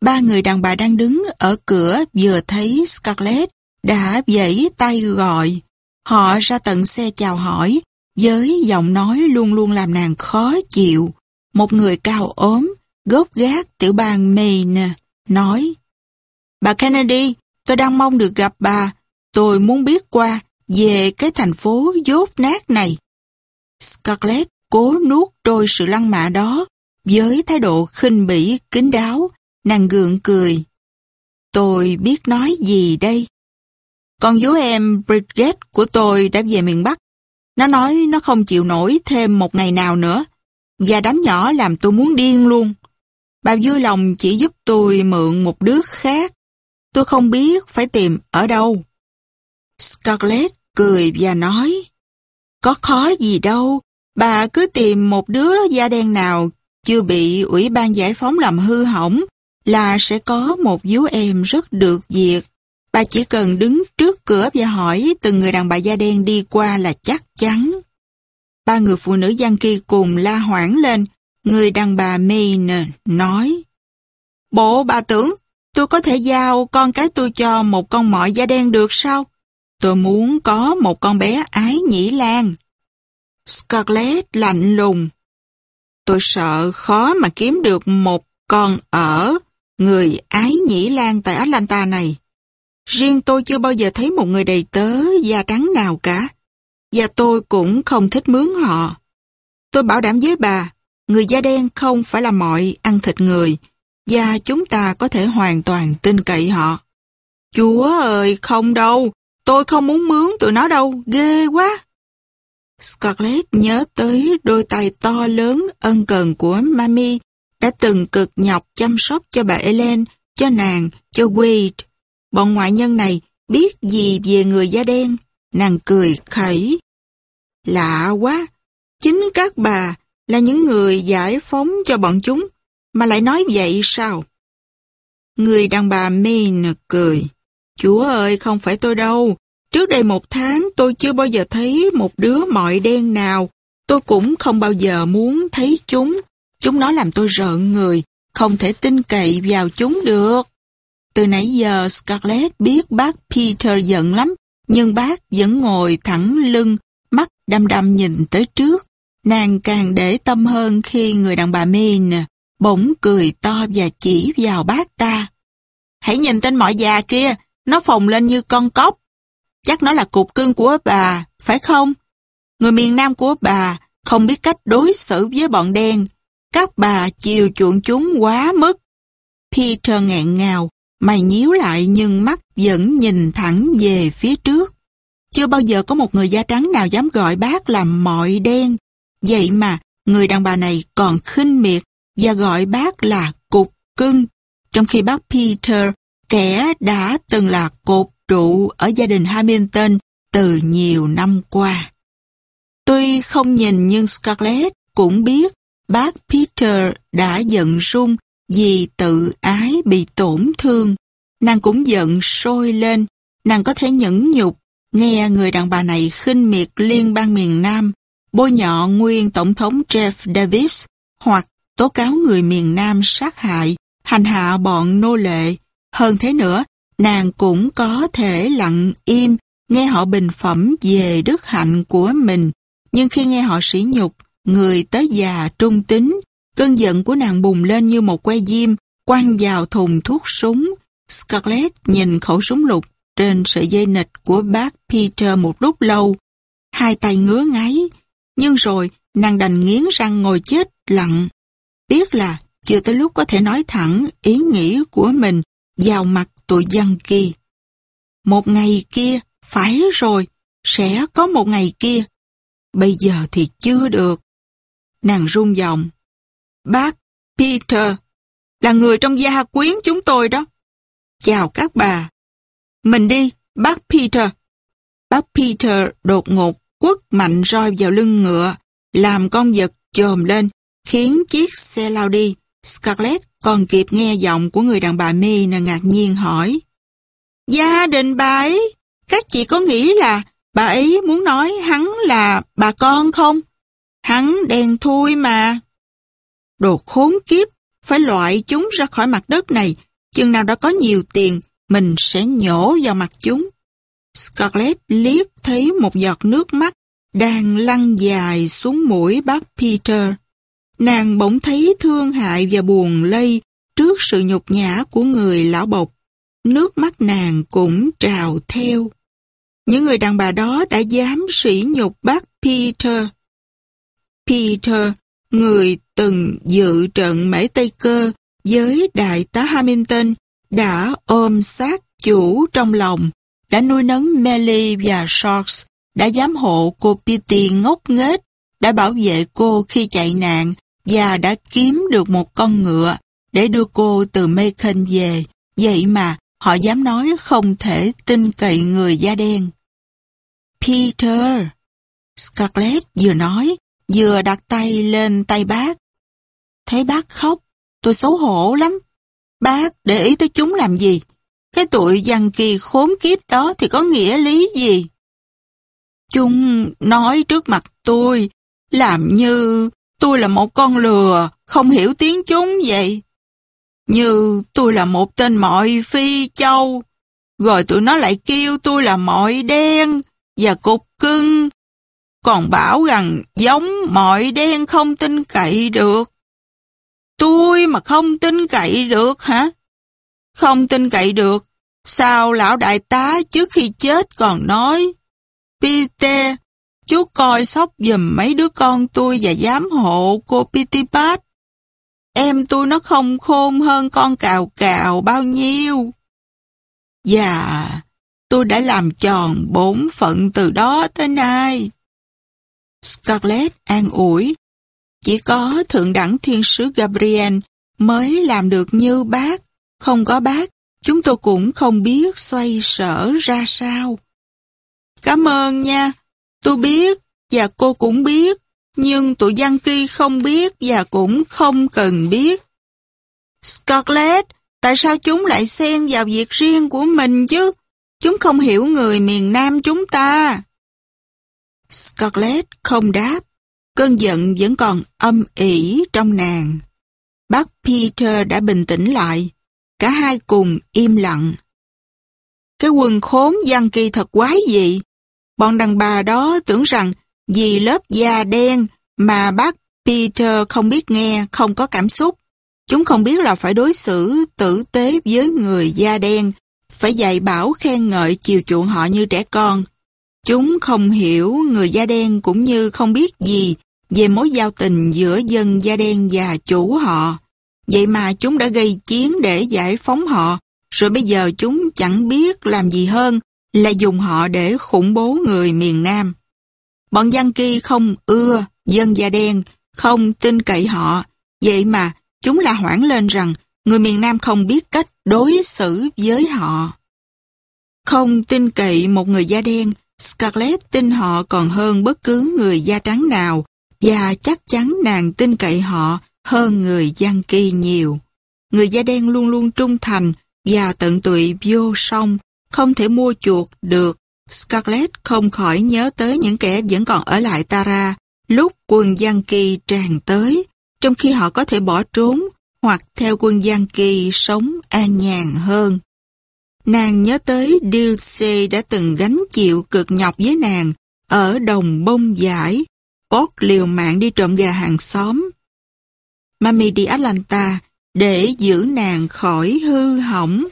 Speaker 1: Ba người đàn bà đang đứng ở cửa vừa thấy Scarlett đã vẫy tay gọi. Họ ra tận xe chào hỏi, với giọng nói luôn luôn làm nàng khó chịu. Một người cao ốm, gốc gác tiểu bang Maine, nói Bà Kennedy, tôi đang mong được gặp bà. Tôi muốn biết qua về cái thành phố dốt nát này. Scarlett cố nuốt trôi sự lăng mạ đó với thái độ khinh bỉ, kính đáo, nàng gượng cười. Tôi biết nói gì đây? Con vú em Bridget của tôi đã về miền Bắc. Nó nói nó không chịu nổi thêm một ngày nào nữa. Và đám nhỏ làm tôi muốn điên luôn. Bà vui lòng chỉ giúp tôi mượn một đứa khác. Tôi không biết phải tìm ở đâu. Scarlett cười và nói, Có khó gì đâu. Bà cứ tìm một đứa da đen nào chưa bị Ủy ban Giải phóng làm hư hỏng là sẽ có một vú em rất được việc. Bà chỉ cần đứng trước cửa và hỏi từng người đàn bà da đen đi qua là chắc chắn. Ba người phụ nữ gian kia cùng la hoảng lên. Người đàn bà Maine nói Bộ bà tưởng, tôi có thể giao con cái tôi cho một con mọi da đen được sao? Tôi muốn có một con bé ái nhĩ lan. Scarlett lạnh lùng. Tôi sợ khó mà kiếm được một con ở người ái nhĩ lan tại Atlanta này. Riêng tôi chưa bao giờ thấy một người đầy tớ da trắng nào cả. Và tôi cũng không thích mướn họ. Tôi bảo đảm với bà, người da đen không phải là mọi ăn thịt người, và chúng ta có thể hoàn toàn tin cậy họ. Chúa ơi, không đâu, tôi không muốn mướn tụi nó đâu, ghê quá. Scarlett nhớ tới đôi tay to lớn ân cần của Mami đã từng cực nhọc chăm sóc cho bà Ellen, cho nàng, cho Wade. Bọn ngoại nhân này biết gì về người da đen, nàng cười khẩy. Lạ quá, chính các bà là những người giải phóng cho bọn chúng, mà lại nói vậy sao? Người đàn bà Maine cười. Chúa ơi, không phải tôi đâu. Trước đây một tháng tôi chưa bao giờ thấy một đứa mọi đen nào. Tôi cũng không bao giờ muốn thấy chúng. Chúng nó làm tôi rợn người, không thể tin cậy vào chúng được. Từ nãy giờ Scarlett biết bác Peter giận lắm, nhưng bác vẫn ngồi thẳng lưng, đăm đăm nhìn tới trước. Nàng càng để tâm hơn khi người đàn bà Min bỗng cười to và chỉ vào bác ta. Hãy nhìn tên mọi già kia, nó phồng lên như con cóc. Chắc nó là cục cưng của bà, phải không? Người miền Nam của bà không biết cách đối xử với bọn đen. Các bà chiều chuộng chúng quá mức. Peter ngẹn ngào, mày nhíu lại nhưng mắt vẫn nhìn thẳng về phía trước. Chưa bao giờ có một người da trắng nào dám gọi bác là mọi đen. Vậy mà, người đàn bà này còn khinh miệt và gọi bác là cục cưng. Trong khi bác Peter, kẻ đã từng là cột trụ ở gia đình Hamilton từ nhiều năm qua. Tuy không nhìn nhưng Scarlett cũng biết bác Peter đã giận rung vì tự ái bị tổn thương. Nàng cũng giận sôi lên, nàng có thể nhẫn nhục nghe người đàn bà này khinh miệt liên bang miền Nam, bôi nhọ nguyên Tổng thống Jeff Davis hoặc tố cáo người miền Nam sát hại, hành hạ bọn nô lệ. Hơn thế nữa, nàng cũng có thể lặng im nghe họ bình phẩm về đức hạnh của mình. Nhưng khi nghe họ sỉ nhục, người tới già trung tính, cơn giận của nàng bùng lên như một que diêm quăng vào thùng thuốc súng. Scarlett nhìn khẩu súng lục trên sợi dây nịch của bác Peter một lúc lâu. Hai tay ngứa ngáy, nhưng rồi nàng đành nghiến răng ngồi chết lặng. Biết là chưa tới lúc có thể nói thẳng ý nghĩ của mình vào mặt tụi dân kia. Một ngày kia, phải rồi, sẽ có một ngày kia. Bây giờ thì chưa được. Nàng rung giọng. Bác Peter là người trong gia quyến chúng tôi đó. Chào các bà. Mình đi, bác Peter. Bác Peter đột ngột quất mạnh roi vào lưng ngựa, làm con vật chồm lên, khiến chiếc xe lao đi. Scarlett còn kịp nghe giọng của người đàn bà mi là ngạc nhiên hỏi. Gia đình bà ấy, các chị có nghĩ là bà ấy muốn nói hắn là bà con không? Hắn đèn thui mà. Đồ khốn kiếp, phải loại chúng ra khỏi mặt đất này, chừng nào đã có nhiều tiền, mình sẽ nhổ vào mặt chúng. Scarlett liếc thấy một giọt nước mắt đang lăn dài xuống mũi bác Peter. Nàng bỗng thấy thương hại và buồn lây trước sự nhục nhã của người lão bộc. Nước mắt nàng cũng trào theo. Những người đàn bà đó đã dám sỉ nhục bác Peter. Peter, người từng dự trận mễ Tây Cơ với đại tá Hamilton, đã ôm sát chủ trong lòng, đã nuôi nấng Melly và Sharks, đã giám hộ cô Petey ngốc nghếch, đã bảo vệ cô khi chạy nạn và đã kiếm được một con ngựa để đưa cô từ Macon về. Vậy mà họ dám nói không thể tin cậy người da đen. Peter, Scarlett vừa nói, vừa đặt tay lên tay bác. Thấy bác khóc, tôi xấu hổ lắm. Bác để ý tới chúng làm gì? Cái tụi dằn kỳ khốn kiếp đó thì có nghĩa lý gì? Chúng nói trước mặt tôi, làm như tôi là một con lừa, không hiểu tiếng chúng vậy. Như tôi là một tên mọi phi châu, rồi tụi nó lại kêu tôi là mọi đen và cục cưng. Còn bảo rằng giống mọi đen không tin cậy được. Tôi mà không tin cậy được hả? Không tin cậy được. Sao lão đại tá trước khi chết còn nói Peter, chú coi sóc giùm mấy đứa con tôi và giám hộ cô Pitipat. Em tôi nó không khôn hơn con cào cào bao nhiêu. Dạ, tôi đã làm tròn bổn phận từ đó tới nay. Scarlett an ủi, chỉ có thượng đẳng thiên sứ Gabriel mới làm được như bác. Không có bác, chúng tôi cũng không biết xoay sở ra sao. Cảm ơn nha, tôi biết và cô cũng biết. nhưng tụi dân kỳ không biết và cũng không cần biết. Scarlett, tại sao chúng lại xen vào việc riêng của mình chứ? Chúng không hiểu người miền Nam chúng ta. Scarlett không đáp. Cơn giận vẫn còn âm ỉ trong nàng. Bác Peter đã bình tĩnh lại. Cả hai cùng im lặng. Cái quần khốn giang kỳ thật quái dị. Bọn đàn bà đó tưởng rằng vì lớp da đen mà bác Peter không biết nghe, không có cảm xúc. Chúng không biết là phải đối xử tử tế với người da đen, phải dạy bảo khen ngợi chiều chuộng họ như trẻ con. Chúng không hiểu người da đen cũng như không biết gì về mối giao tình giữa dân da đen và chủ họ. Vậy mà chúng đã gây chiến để giải phóng họ, rồi bây giờ chúng chẳng biết làm gì hơn là dùng họ để khủng bố người miền Nam. Bọn Giang Kỳ không ưa dân da đen, không tin cậy họ, vậy mà chúng là hoảng lên rằng người miền Nam không biết cách đối xử với họ. Không tin cậy một người da đen, Scarlett tin họ còn hơn bất cứ người da trắng nào và chắc chắn nàng tin cậy họ hơn người Giang Kỳ nhiều. Người da đen luôn luôn trung thành và tận tụy vô song, không thể mua chuộc được. Scarlett không khỏi nhớ tới những kẻ vẫn còn ở lại Tara lúc quân Giang Kỳ tràn tới, trong khi họ có thể bỏ trốn hoặc theo quân Giang Kỳ sống an nhàn hơn. Nàng nhớ tới Dilce đã từng gánh chịu cực nhọc với nàng ở đồng bông giải, bót liều mạng đi trộm gà hàng xóm. Mami đi Atlanta để giữ nàng khỏi hư hỏng.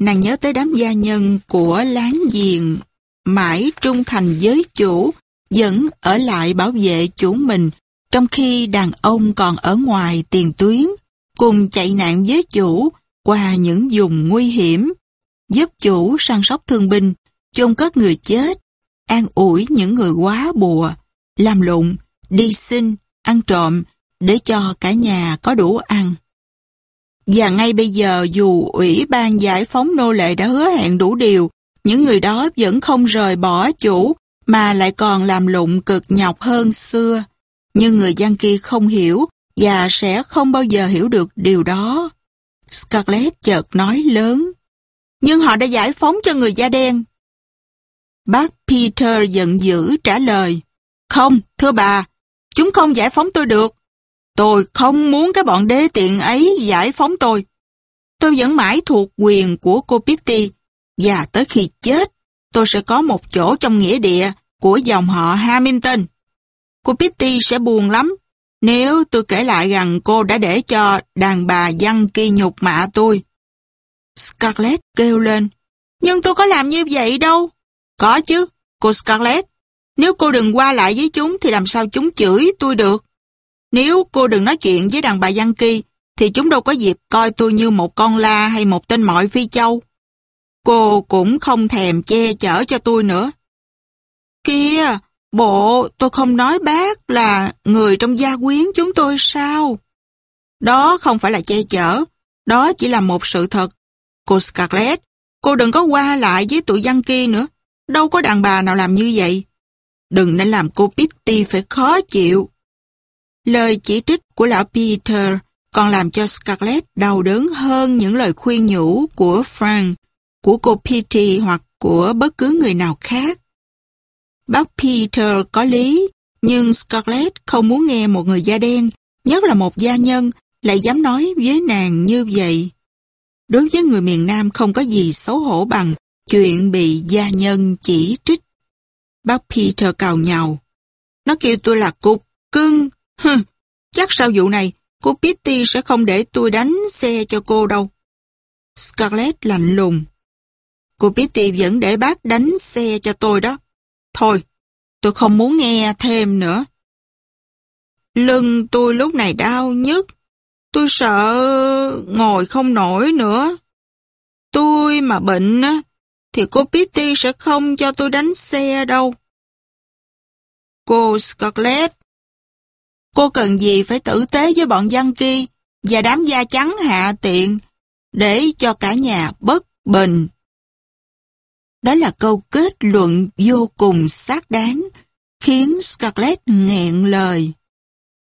Speaker 1: Nàng nhớ tới đám gia nhân của láng giềng mãi trung thành với chủ, vẫn ở lại bảo vệ chủ mình, trong khi đàn ông còn ở ngoài tiền tuyến, cùng chạy nạn với chủ qua những vùng nguy hiểm, giúp chủ săn sóc thương binh, chôn cất người chết, an ủi những người quá bùa làm lụng đi xin ăn trộm để cho cả nhà có đủ ăn. Và ngay bây giờ dù Ủy ban giải phóng nô lệ đã hứa hẹn đủ điều, những người đó vẫn không rời bỏ chủ mà lại còn làm lụng cực nhọc hơn xưa. Nhưng người dân kia không hiểu và sẽ không bao giờ hiểu được điều đó. Scarlett chợt nói lớn. Nhưng họ đã giải phóng cho người da đen. Bác Peter giận dữ trả lời. Không, thưa bà, chúng không giải phóng tôi được. Tôi không muốn cái bọn đế tiện ấy giải phóng tôi. Tôi vẫn mãi thuộc quyền của cô Pitty và tới khi chết, tôi sẽ có một chỗ trong nghĩa địa của dòng họ Hamilton. Cô Pitty sẽ buồn lắm nếu tôi kể lại rằng cô đã để cho đàn bà dân kỳ nhục mạ tôi. Scarlett kêu lên, nhưng tôi có làm như vậy đâu. Có chứ, cô Scarlett. Nếu cô đừng qua lại với chúng thì làm sao chúng chửi tôi được. Nếu cô đừng nói chuyện với đàn bà Giang Kỳ, thì chúng đâu có dịp coi tôi như một con la hay một tên mọi phi châu. Cô cũng không thèm che chở cho tôi nữa. Kia, bộ tôi không nói bác là người trong gia quyến chúng tôi sao? Đó không phải là che chở, đó chỉ là một sự thật. Cô Scarlett, cô đừng có qua lại với tụi dân kia nữa. Đâu có đàn bà nào làm như vậy. Đừng nên làm cô Pitty phải khó chịu. Lời chỉ trích của lão Peter còn làm cho Scarlett đau đớn hơn những lời khuyên nhủ của Frank, của cô Pitty hoặc của bất cứ người nào khác. Bác Peter có lý, nhưng Scarlett không muốn nghe một người da đen, nhất là một gia nhân, lại dám nói với nàng như vậy. Đối với người miền Nam không có gì xấu hổ bằng chuyện bị gia nhân chỉ trích. Bác Peter cào nhào. Nó kêu tôi là cục cưng, Hừ, chắc sau vụ này, cô Pitty sẽ không để tôi đánh xe cho cô đâu. Scarlett lạnh lùng. Cô Pitty vẫn để bác đánh xe cho tôi đó. Thôi, tôi không muốn nghe thêm nữa. Lưng tôi lúc này đau nhức. Tôi sợ ngồi không nổi nữa. Tôi mà bệnh á, thì cô Pitty sẽ không cho tôi đánh xe đâu. Cô Scarlett Cô cần gì phải tử tế với bọn dân kia và đám da trắng hạ tiện để cho cả nhà bất bình. Đó là câu kết luận vô cùng xác đáng khiến Scarlett nghẹn lời.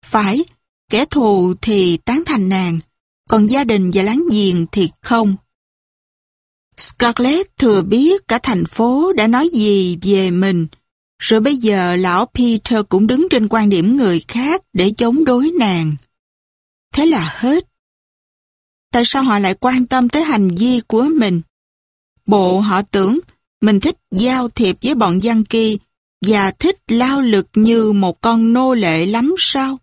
Speaker 1: Phải, kẻ thù thì tán thành nàng, còn gia đình và láng giềng thì không. Scarlett thừa biết cả thành phố đã nói gì về mình, rồi bây giờ lão Peter cũng đứng trên quan điểm người khác để chống đối nàng. Thế là hết. Tại sao họ lại quan tâm tới hành vi của mình? Bộ họ tưởng mình thích giao thiệp với bọn dân kỳ và thích lao lực như một con nô lệ lắm sao?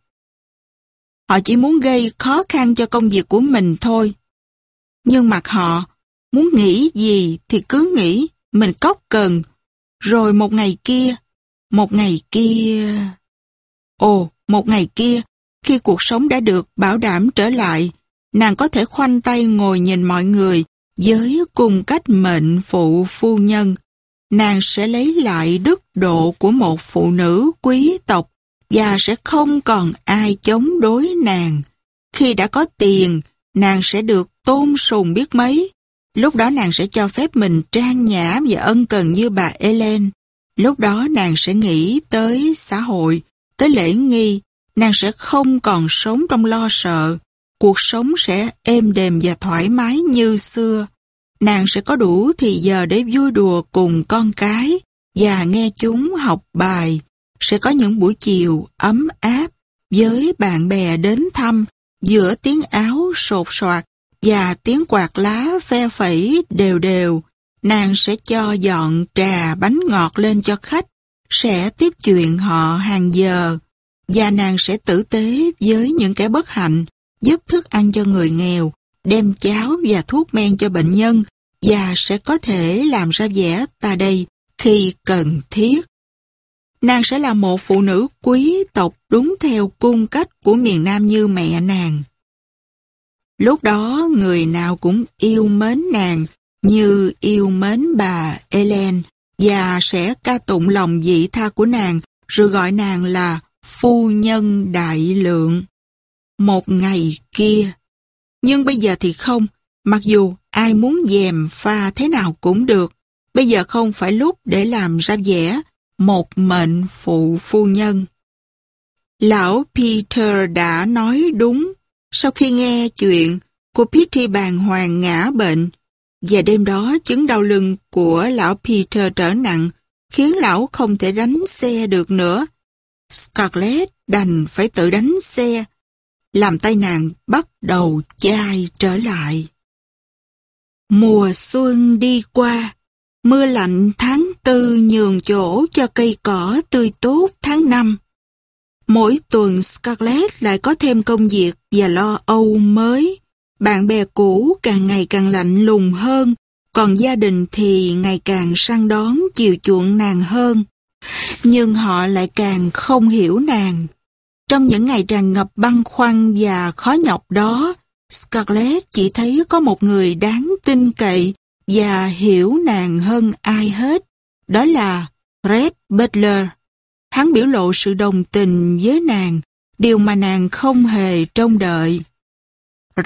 Speaker 1: Họ chỉ muốn gây khó khăn cho công việc của mình thôi. Nhưng mặt họ, muốn nghĩ gì thì cứ nghĩ, mình cóc cần. Rồi một ngày kia, một ngày kia... Ồ, một ngày kia, khi cuộc sống đã được bảo đảm trở lại, nàng có thể khoanh tay ngồi nhìn mọi người với cùng cách mệnh phụ phu nhân. Nàng sẽ lấy lại đức độ của một phụ nữ quý tộc và sẽ không còn ai chống đối nàng. Khi đã có tiền, nàng sẽ được tôn sùng biết mấy. Lúc đó nàng sẽ cho phép mình trang nhã và ân cần như bà Ellen. Lúc đó nàng sẽ nghĩ tới xã hội, tới lễ nghi, nàng sẽ không còn sống trong lo sợ. Cuộc sống sẽ êm đềm và thoải mái như xưa. Nàng sẽ có đủ thì giờ để vui đùa cùng con cái và nghe chúng học bài. Sẽ có những buổi chiều ấm áp với bạn bè đến thăm giữa tiếng áo sột soạt và tiếng quạt lá phe phẩy đều đều nàng sẽ cho dọn trà bánh ngọt lên cho khách, sẽ tiếp chuyện họ hàng giờ, và nàng sẽ tử tế với những kẻ bất hạnh, giúp thức ăn cho người nghèo, đem cháo và thuốc men cho bệnh nhân, và sẽ có thể làm ra vẻ ta đây khi cần thiết. Nàng sẽ là một phụ nữ quý tộc đúng theo cung cách của miền Nam như mẹ nàng. Lúc đó người nào cũng yêu mến nàng như yêu mến bà Ellen và sẽ ca tụng lòng dị tha của nàng rồi gọi nàng là phu nhân đại lượng. Một ngày kia. Nhưng bây giờ thì không, mặc dù ai muốn dèm pha thế nào cũng được, bây giờ không phải lúc để làm ra vẻ một mệnh phụ phu nhân. Lão Peter đã nói đúng, sau khi nghe chuyện cô Petey bàng hoàng ngã bệnh, và đêm đó chứng đau lưng của lão Peter trở nặng, khiến lão không thể đánh xe được nữa. Scarlett đành phải tự đánh xe, làm tay nàng bắt đầu chai trở lại. Mùa xuân đi qua, mưa lạnh tháng tư nhường chỗ cho cây cỏ tươi tốt tháng năm. Mỗi tuần Scarlett lại có thêm công việc và lo âu mới. Bạn bè cũ càng ngày càng lạnh lùng hơn, còn gia đình thì ngày càng săn đón chiều chuộng nàng hơn. Nhưng họ lại càng không hiểu nàng. Trong những ngày tràn ngập băng khoăn và khó nhọc đó, Scarlett chỉ thấy có một người đáng tin cậy và hiểu nàng hơn ai hết. Đó là Red Butler. Hắn biểu lộ sự đồng tình với nàng, điều mà nàng không hề trông đợi.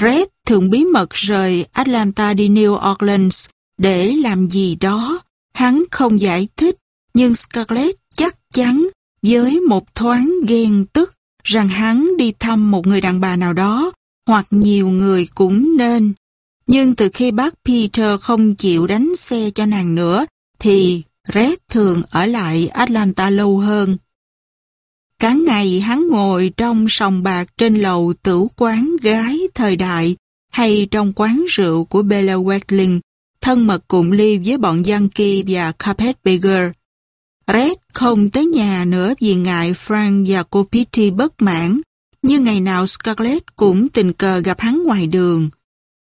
Speaker 1: Red thường bí mật rời Atlanta đi New Orleans để làm gì đó. Hắn không giải thích, nhưng Scarlett chắc chắn với một thoáng ghen tức rằng hắn đi thăm một người đàn bà nào đó hoặc nhiều người cũng nên. Nhưng từ khi bác Peter không chịu đánh xe cho nàng nữa thì Red thường ở lại Atlanta lâu hơn. Cả ngày hắn ngồi trong sòng bạc trên lầu tử quán gái thời đại hay trong quán rượu của Bella Wetling, thân mật cùng ly với bọn Yankee và Carpetbagger. Red không tới nhà nữa vì ngại Frank và cô Petey bất mãn, như ngày nào Scarlett cũng tình cờ gặp hắn ngoài đường.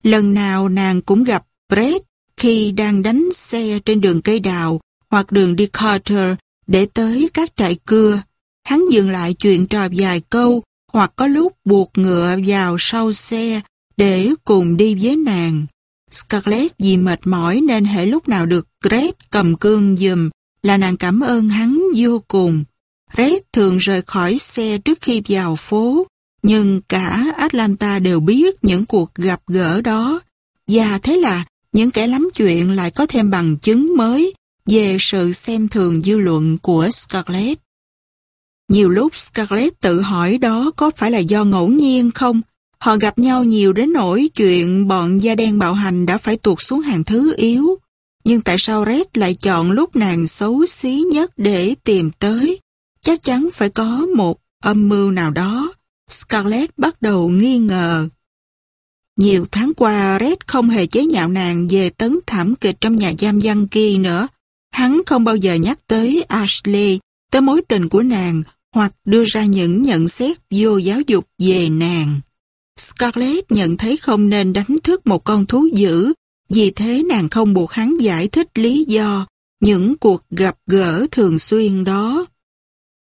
Speaker 1: Lần nào nàng cũng gặp Brett khi đang đánh xe trên đường cây đào hoặc đường đi Carter để tới các trại cưa. Hắn dừng lại chuyện trò vài câu hoặc có lúc buộc ngựa vào sau xe để cùng đi với nàng. Scarlett vì mệt mỏi nên hệ lúc nào được Red cầm cương dùm là nàng cảm ơn hắn vô cùng. Red thường rời khỏi xe trước khi vào phố, nhưng cả Atlanta đều biết những cuộc gặp gỡ đó. Và thế là những kẻ lắm chuyện lại có thêm bằng chứng mới về sự xem thường dư luận của Scarlett. Nhiều lúc Scarlett tự hỏi đó có phải là do ngẫu nhiên không? Họ gặp nhau nhiều đến nỗi chuyện bọn da đen bạo hành đã phải tuột xuống hàng thứ yếu. Nhưng tại sao Red lại chọn lúc nàng xấu xí nhất để tìm tới? Chắc chắn phải có một âm mưu nào đó. Scarlett bắt đầu nghi ngờ. Nhiều tháng qua, Red không hề chế nhạo nàng về tấn thảm kịch trong nhà giam dân kia nữa. Hắn không bao giờ nhắc tới Ashley, tới mối tình của nàng, hoặc đưa ra những nhận xét vô giáo dục về nàng. Scarlett nhận thấy không nên đánh thức một con thú dữ, vì thế nàng không buộc hắn giải thích lý do những cuộc gặp gỡ thường xuyên đó.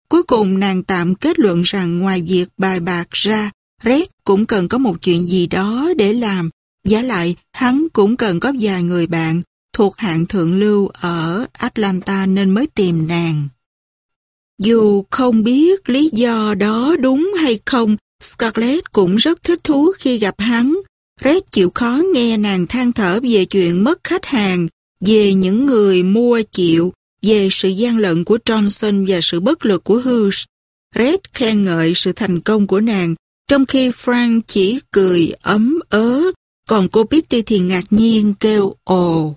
Speaker 1: Cuối cùng nàng tạm kết luận rằng ngoài việc bài bạc ra, Red cũng cần có một chuyện gì đó để làm. Giả lại, hắn cũng cần có vài người bạn thuộc hạng thượng lưu ở Atlanta nên mới tìm nàng. Dù không biết lý do đó đúng hay không, Scarlett cũng rất thích thú khi gặp hắn. Red chịu khó nghe nàng than thở về chuyện mất khách hàng, về những người mua chịu, về sự gian lận của Johnson và sự bất lực của Hughes. Red khen ngợi sự thành công của nàng, trong khi Frank chỉ cười ấm ớ, còn cô Pitty thì ngạc nhiên kêu ồ.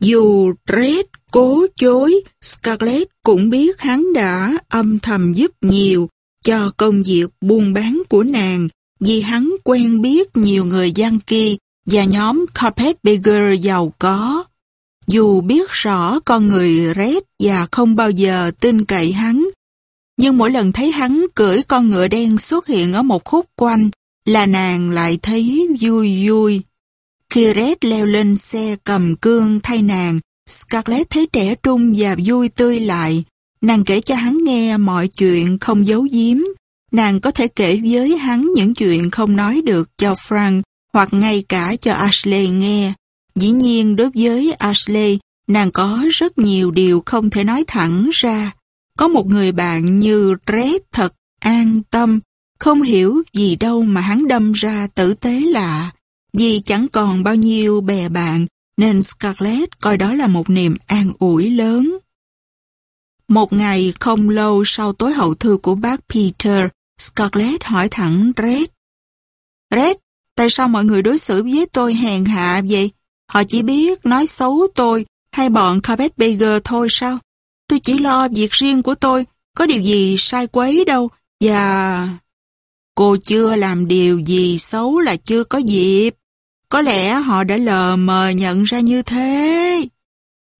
Speaker 1: Dù Red cố chối, Scarlett cũng biết hắn đã âm thầm giúp nhiều cho công việc buôn bán của nàng vì hắn quen biết nhiều người gian kia và nhóm Carpetbagger giàu có. Dù biết rõ con người Red và không bao giờ tin cậy hắn, nhưng mỗi lần thấy hắn cưỡi con ngựa đen xuất hiện ở một khúc quanh là nàng lại thấy vui vui. Khi Red leo lên xe cầm cương thay nàng, Scarlett thấy trẻ trung và vui tươi lại. Nàng kể cho hắn nghe mọi chuyện không giấu giếm. Nàng có thể kể với hắn những chuyện không nói được cho Frank hoặc ngay cả cho Ashley nghe. Dĩ nhiên đối với Ashley, nàng có rất nhiều điều không thể nói thẳng ra. Có một người bạn như Red thật an tâm, không hiểu gì đâu mà hắn đâm ra tử tế lạ. Vì chẳng còn bao nhiêu bè bạn, nên Scarlett coi đó là một niềm an ủi lớn. Một ngày không lâu sau tối hậu thư của bác Peter, Scarlett hỏi thẳng Red. Red, tại sao mọi người đối xử với tôi hèn hạ vậy? Họ chỉ biết nói xấu tôi hay bọn Carpetbagger thôi sao? Tôi chỉ lo việc riêng của tôi, có điều gì sai quấy đâu, và... Cô chưa làm điều gì xấu là chưa có dịp. Có lẽ họ đã lờ mờ nhận ra như thế.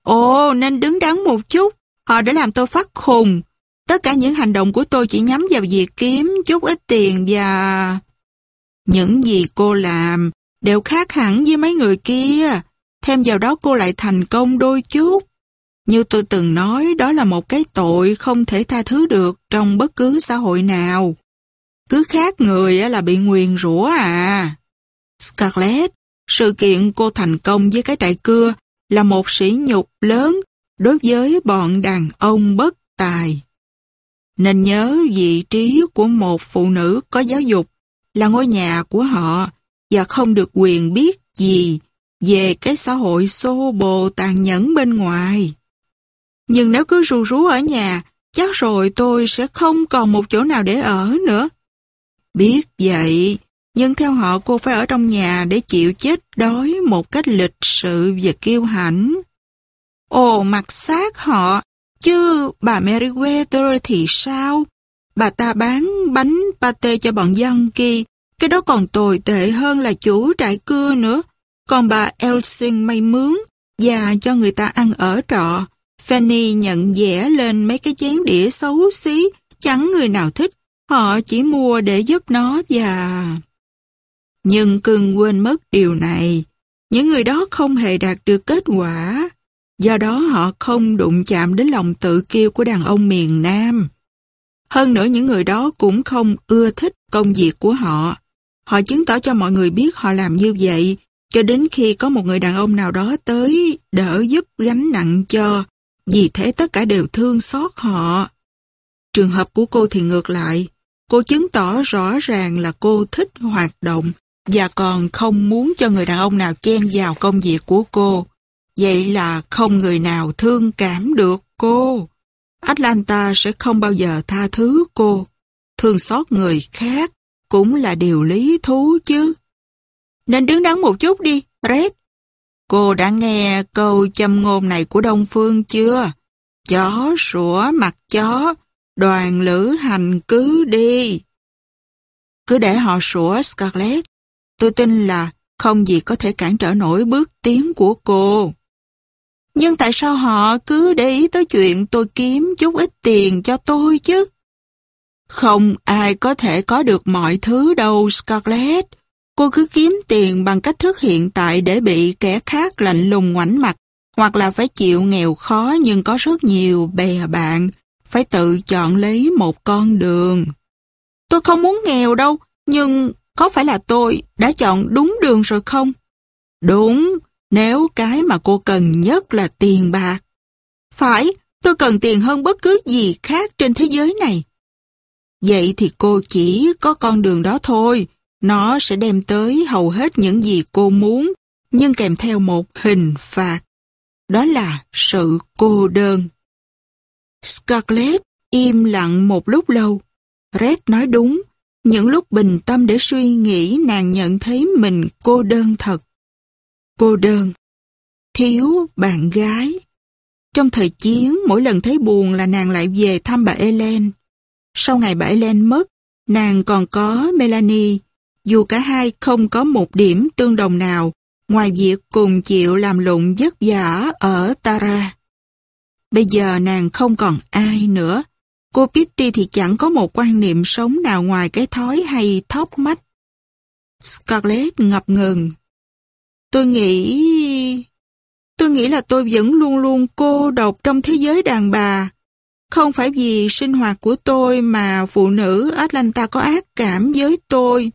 Speaker 1: Ồ, nên đứng đắn một chút. Họ đã làm tôi phát khùng. Tất cả những hành động của tôi chỉ nhắm vào việc kiếm chút ít tiền và... Những gì cô làm đều khác hẳn với mấy người kia. Thêm vào đó cô lại thành công đôi chút. Như tôi từng nói, đó là một cái tội không thể tha thứ được trong bất cứ xã hội nào. Cứ khác người là bị nguyền rủa à. Scarlett, sự kiện cô thành công với cái trại cưa là một sỉ nhục lớn đối với bọn đàn ông bất tài. Nên nhớ vị trí của một phụ nữ có giáo dục là ngôi nhà của họ và không được quyền biết gì về cái xã hội xô bồ tàn nhẫn bên ngoài. Nhưng nếu cứ rù rú ở nhà, chắc rồi tôi sẽ không còn một chỗ nào để ở nữa. Biết vậy, nhưng theo họ cô phải ở trong nhà để chịu chết đói một cách lịch sự và kiêu hãnh. Ồ, mặt xác họ, chứ bà Meriwether thì sao? Bà ta bán bánh pate cho bọn dân kia, cái đó còn tồi tệ hơn là chủ trại cưa nữa. Còn bà Elsing may mướn và cho người ta ăn ở trọ. Fanny nhận vẽ lên mấy cái chén đĩa xấu xí, chẳng người nào thích. Họ chỉ mua để giúp nó và... Nhưng cưng quên mất điều này. Những người đó không hề đạt được kết quả. Do đó họ không đụng chạm đến lòng tự kiêu của đàn ông miền Nam. Hơn nữa những người đó cũng không ưa thích công việc của họ. Họ chứng tỏ cho mọi người biết họ làm như vậy cho đến khi có một người đàn ông nào đó tới đỡ giúp gánh nặng cho. Vì thế tất cả đều thương xót họ. Trường hợp của cô thì ngược lại. Cô chứng tỏ rõ ràng là cô thích hoạt động và còn không muốn cho người đàn ông nào chen vào công việc của cô. Vậy là không người nào thương cảm được cô. Atlanta sẽ không bao giờ tha thứ cô. Thương xót người khác cũng là điều lý thú chứ. Nên đứng đắn một chút đi, Red. Cô đã nghe câu châm ngôn này của Đông Phương chưa? Chó sủa mặt chó, đoàn lữ hành cứ đi. Cứ để họ sủa Scarlett. Tôi tin là không gì có thể cản trở nổi bước tiến của cô. Nhưng tại sao họ cứ để ý tới chuyện tôi kiếm chút ít tiền cho tôi chứ? Không ai có thể có được mọi thứ đâu Scarlett. Cô cứ kiếm tiền bằng cách thức hiện tại để bị kẻ khác lạnh lùng ngoảnh mặt, hoặc là phải chịu nghèo khó nhưng có rất nhiều bè bạn, phải tự chọn lấy một con đường. Tôi không muốn nghèo đâu, nhưng có phải là tôi đã chọn đúng đường rồi không? Đúng, nếu cái mà cô cần nhất là tiền bạc. Phải, tôi cần tiền hơn bất cứ gì khác trên thế giới này. Vậy thì cô chỉ có con đường đó thôi. Nó sẽ đem tới hầu hết những gì cô muốn, nhưng kèm theo một hình phạt. Đó là sự cô đơn. Scarlett im lặng một lúc lâu. Red nói đúng, những lúc bình tâm để suy nghĩ nàng nhận thấy mình cô đơn thật. Cô đơn. Thiếu bạn gái. Trong thời chiến, mỗi lần thấy buồn là nàng lại về thăm bà Ellen. Sau ngày bà Ellen mất, nàng còn có Melanie, dù cả hai không có một điểm tương đồng nào, ngoài việc cùng chịu làm lụng vất vả ở Tara. Bây giờ nàng không còn ai nữa. Cô Pitty thì chẳng có một quan niệm sống nào ngoài cái thói hay thóc mắt. Scarlett ngập ngừng. Tôi nghĩ... Tôi nghĩ là tôi vẫn luôn luôn cô độc trong thế giới đàn bà. Không phải vì sinh hoạt của tôi mà phụ nữ Atlanta có ác cảm với tôi.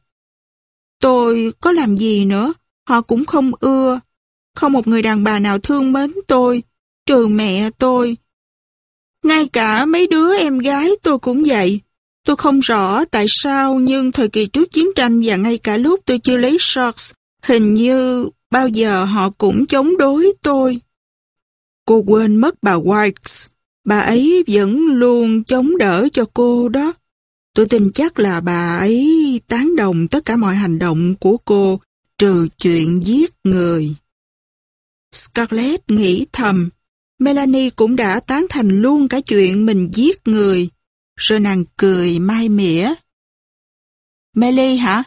Speaker 1: Tôi có làm gì nữa, họ cũng không ưa. Không một người đàn bà nào thương mến tôi, trừ mẹ tôi. Ngay cả mấy đứa em gái tôi cũng vậy. Tôi không rõ tại sao nhưng thời kỳ trước chiến tranh và ngay cả lúc tôi chưa lấy Sharks, hình như bao giờ họ cũng chống đối tôi. Cô quên mất bà White, bà ấy vẫn luôn chống đỡ cho cô đó. Tôi tin chắc là bà ấy tán đồng tất cả mọi hành động của cô trừ chuyện giết người. Scarlett nghĩ thầm, Melanie cũng đã tán thành luôn cả chuyện mình giết người. Rồi nàng cười mai mỉa. Melly hả?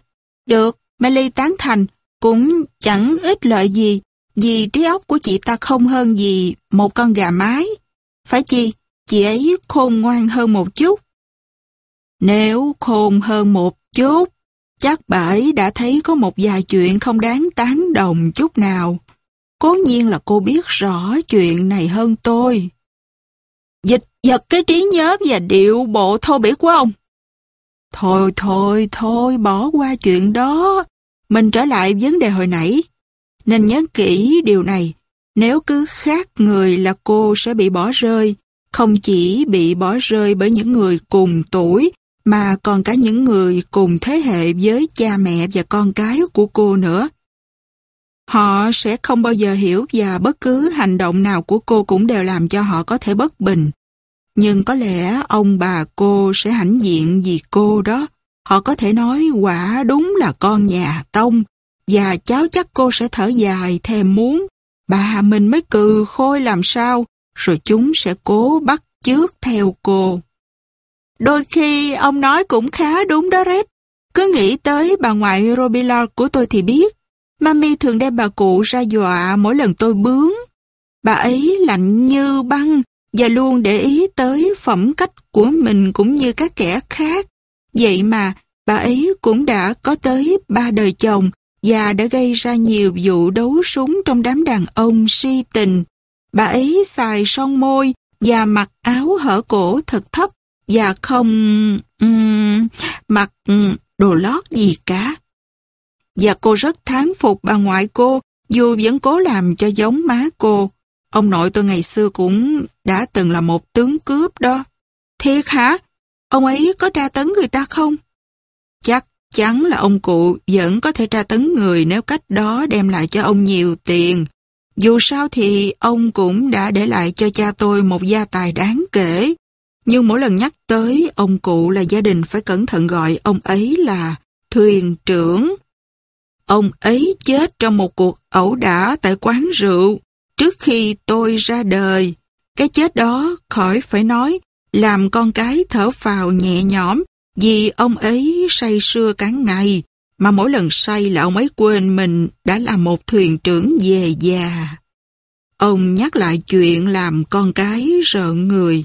Speaker 1: Được, Melly tán thành, cũng chẳng ít lợi gì, vì trí óc của chị ta không hơn gì một con gà mái. Phải chi, chị ấy khôn ngoan hơn một chút. Nếu khôn hơn một chút, chắc bà ấy đã thấy có một vài chuyện không đáng tán đồng chút nào. Cố nhiên là cô biết rõ chuyện này hơn tôi. Dịch giật cái trí nhớ và điệu bộ thô bỉ của ông. Thôi thôi thôi, bỏ qua chuyện đó. Mình trở lại vấn đề hồi nãy. Nên nhớ kỹ điều này. Nếu cứ khác người là cô sẽ bị bỏ rơi. Không chỉ bị bỏ rơi bởi những người cùng tuổi, mà còn cả những người cùng thế hệ với cha mẹ và con cái của cô nữa. Họ sẽ không bao giờ hiểu và bất cứ hành động nào của cô cũng đều làm cho họ có thể bất bình. Nhưng có lẽ ông bà cô sẽ hãnh diện vì cô đó. Họ có thể nói, quả đúng là con nhà tông, và cháu chắc cô sẽ thở dài thèm muốn. Bà mình mới cừ khôi làm sao, rồi chúng sẽ cố bắt chước theo cô. Đôi khi ông nói cũng khá đúng đó Red. Cứ nghĩ tới bà ngoại Robillard của tôi thì biết. Mami thường đem bà cụ ra dọa mỗi lần tôi bướng. Bà ấy lạnh như băng và luôn để ý tới phẩm cách của mình cũng như các kẻ khác. Vậy mà bà ấy cũng đã có tới ba đời chồng và đã gây ra nhiều vụ đấu súng trong đám đàn ông si tình. Bà ấy xài son môi và mặc áo hở cổ thật thấp và không um, mặc đồ lót gì cả. Và cô rất thán phục bà ngoại cô, dù vẫn cố làm cho giống má cô. Ông nội tôi ngày xưa cũng đã từng là một tướng cướp đó. Thiệt hả? Ông ấy có tra tấn người ta không? Chắc chắn là ông cụ vẫn có thể tra tấn người nếu cách đó đem lại cho ông nhiều tiền. Dù sao thì ông cũng đã để lại cho cha tôi một gia tài đáng kể. Nhưng mỗi lần nhắc tới ông cụ là gia đình phải cẩn thận gọi ông ấy là thuyền trưởng. Ông ấy chết trong một cuộc ẩu đả tại quán rượu trước khi tôi ra đời. Cái chết đó, khỏi phải nói, làm con cái thở phào nhẹ nhõm vì ông ấy say sưa cả ngày, mà mỗi lần say là ông ấy quên mình đã là một thuyền trưởng về già. Ông nhắc lại chuyện làm con cái rợn người.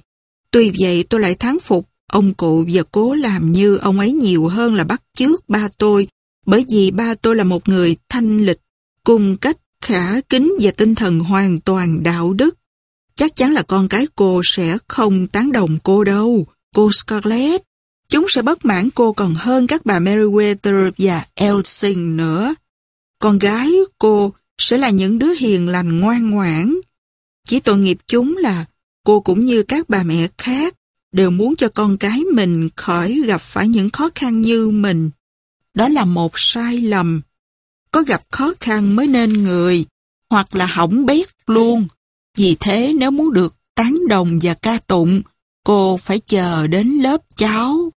Speaker 1: Tuy vậy tôi lại thán phục ông cụ và cố làm như ông ấy nhiều hơn là bắt chước ba tôi bởi vì ba tôi là một người thanh lịch, cung cách khả kính và tinh thần hoàn toàn đạo đức. Chắc chắn là con cái cô sẽ không tán đồng cô đâu, cô Scarlett. Chúng sẽ bất mãn cô còn hơn các bà Meriwether và Elsing nữa. Con gái cô sẽ là những đứa hiền lành ngoan ngoãn. Chỉ tội nghiệp chúng là cô cũng như các bà mẹ khác đều muốn cho con cái mình khỏi gặp phải những khó khăn như mình. Đó là một sai lầm. Có gặp khó khăn mới nên người, hoặc là hỏng bét luôn. Vì thế nếu muốn được tán đồng và ca tụng, cô phải chờ đến lớp cháu.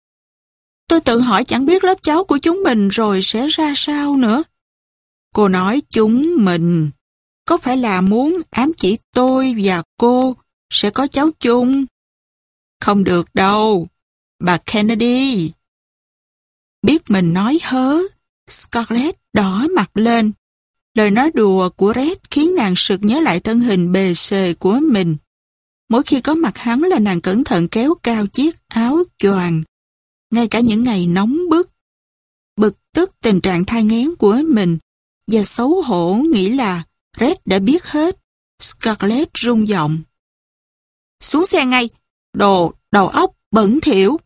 Speaker 1: Tôi tự hỏi chẳng biết lớp cháu của chúng mình rồi sẽ ra sao nữa. Cô nói chúng mình, có phải là muốn ám chỉ tôi và cô sẽ có cháu chung? Không được đâu, bà Kennedy. Biết mình nói hớ, Scarlett đỏ mặt lên. Lời nói đùa của Red khiến nàng sực nhớ lại thân hình bề xề của mình. Mỗi khi có mặt hắn là nàng cẩn thận kéo cao chiếc áo choàng. Ngay cả những ngày nóng bức. Bực tức tình trạng thai ngén của mình và xấu hổ nghĩ là Red đã biết hết. Scarlett rung giọng. Xuống xe ngay, đồ, đầu óc, bẩn thỉu.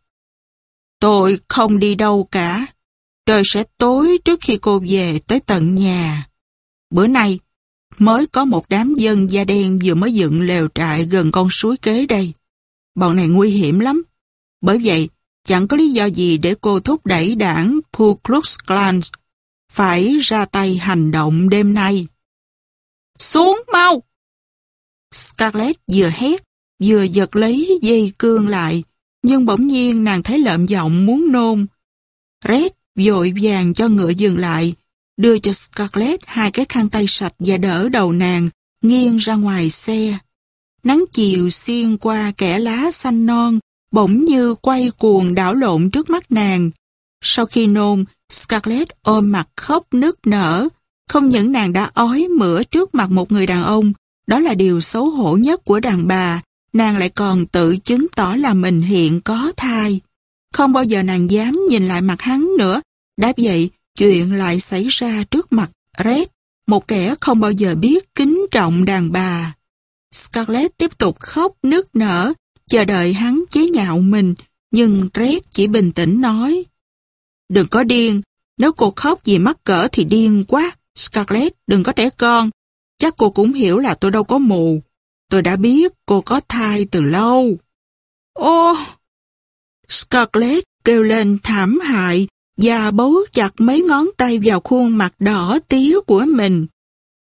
Speaker 1: Tôi không đi đâu cả. Trời sẽ tối trước khi cô về tới tận nhà. Bữa nay, mới có một đám dân da đen vừa mới dựng lều trại gần con suối kế đây. Bọn này nguy hiểm lắm. Bởi vậy, chẳng có lý do gì để cô thúc đẩy đảng Ku Klux Klan phải ra tay hành động đêm nay. Xuống mau! Scarlett vừa hét, vừa giật lấy dây cương lại, nhưng bỗng nhiên nàng thấy lợm giọng muốn nôn. Red vội vàng cho ngựa dừng lại, đưa cho Scarlett hai cái khăn tay sạch và đỡ đầu nàng, nghiêng ra ngoài xe. Nắng chiều xiên qua kẻ lá xanh non, bỗng như quay cuồng đảo lộn trước mắt nàng. Sau khi nôn, Scarlett ôm mặt khóc nức nở. Không những nàng đã ói mửa trước mặt một người đàn ông, đó là điều xấu hổ nhất của đàn bà, nàng lại còn tự chứng tỏ là mình hiện có thai. Không bao giờ nàng dám nhìn lại mặt hắn nữa. Đáp vậy, chuyện lại xảy ra trước mặt Red, một kẻ không bao giờ biết kính trọng đàn bà. Scarlett tiếp tục khóc nức nở, chờ đợi hắn chế nhạo mình, nhưng Red chỉ bình tĩnh nói. Đừng có điên, nếu cô khóc vì mắc cỡ thì điên quá. Scarlett, đừng có trẻ con. Chắc cô cũng hiểu là tôi đâu có mù. Tôi đã biết cô có thai từ lâu. Ô! Scarlett kêu lên thảm hại và bấu chặt mấy ngón tay vào khuôn mặt đỏ tía của mình.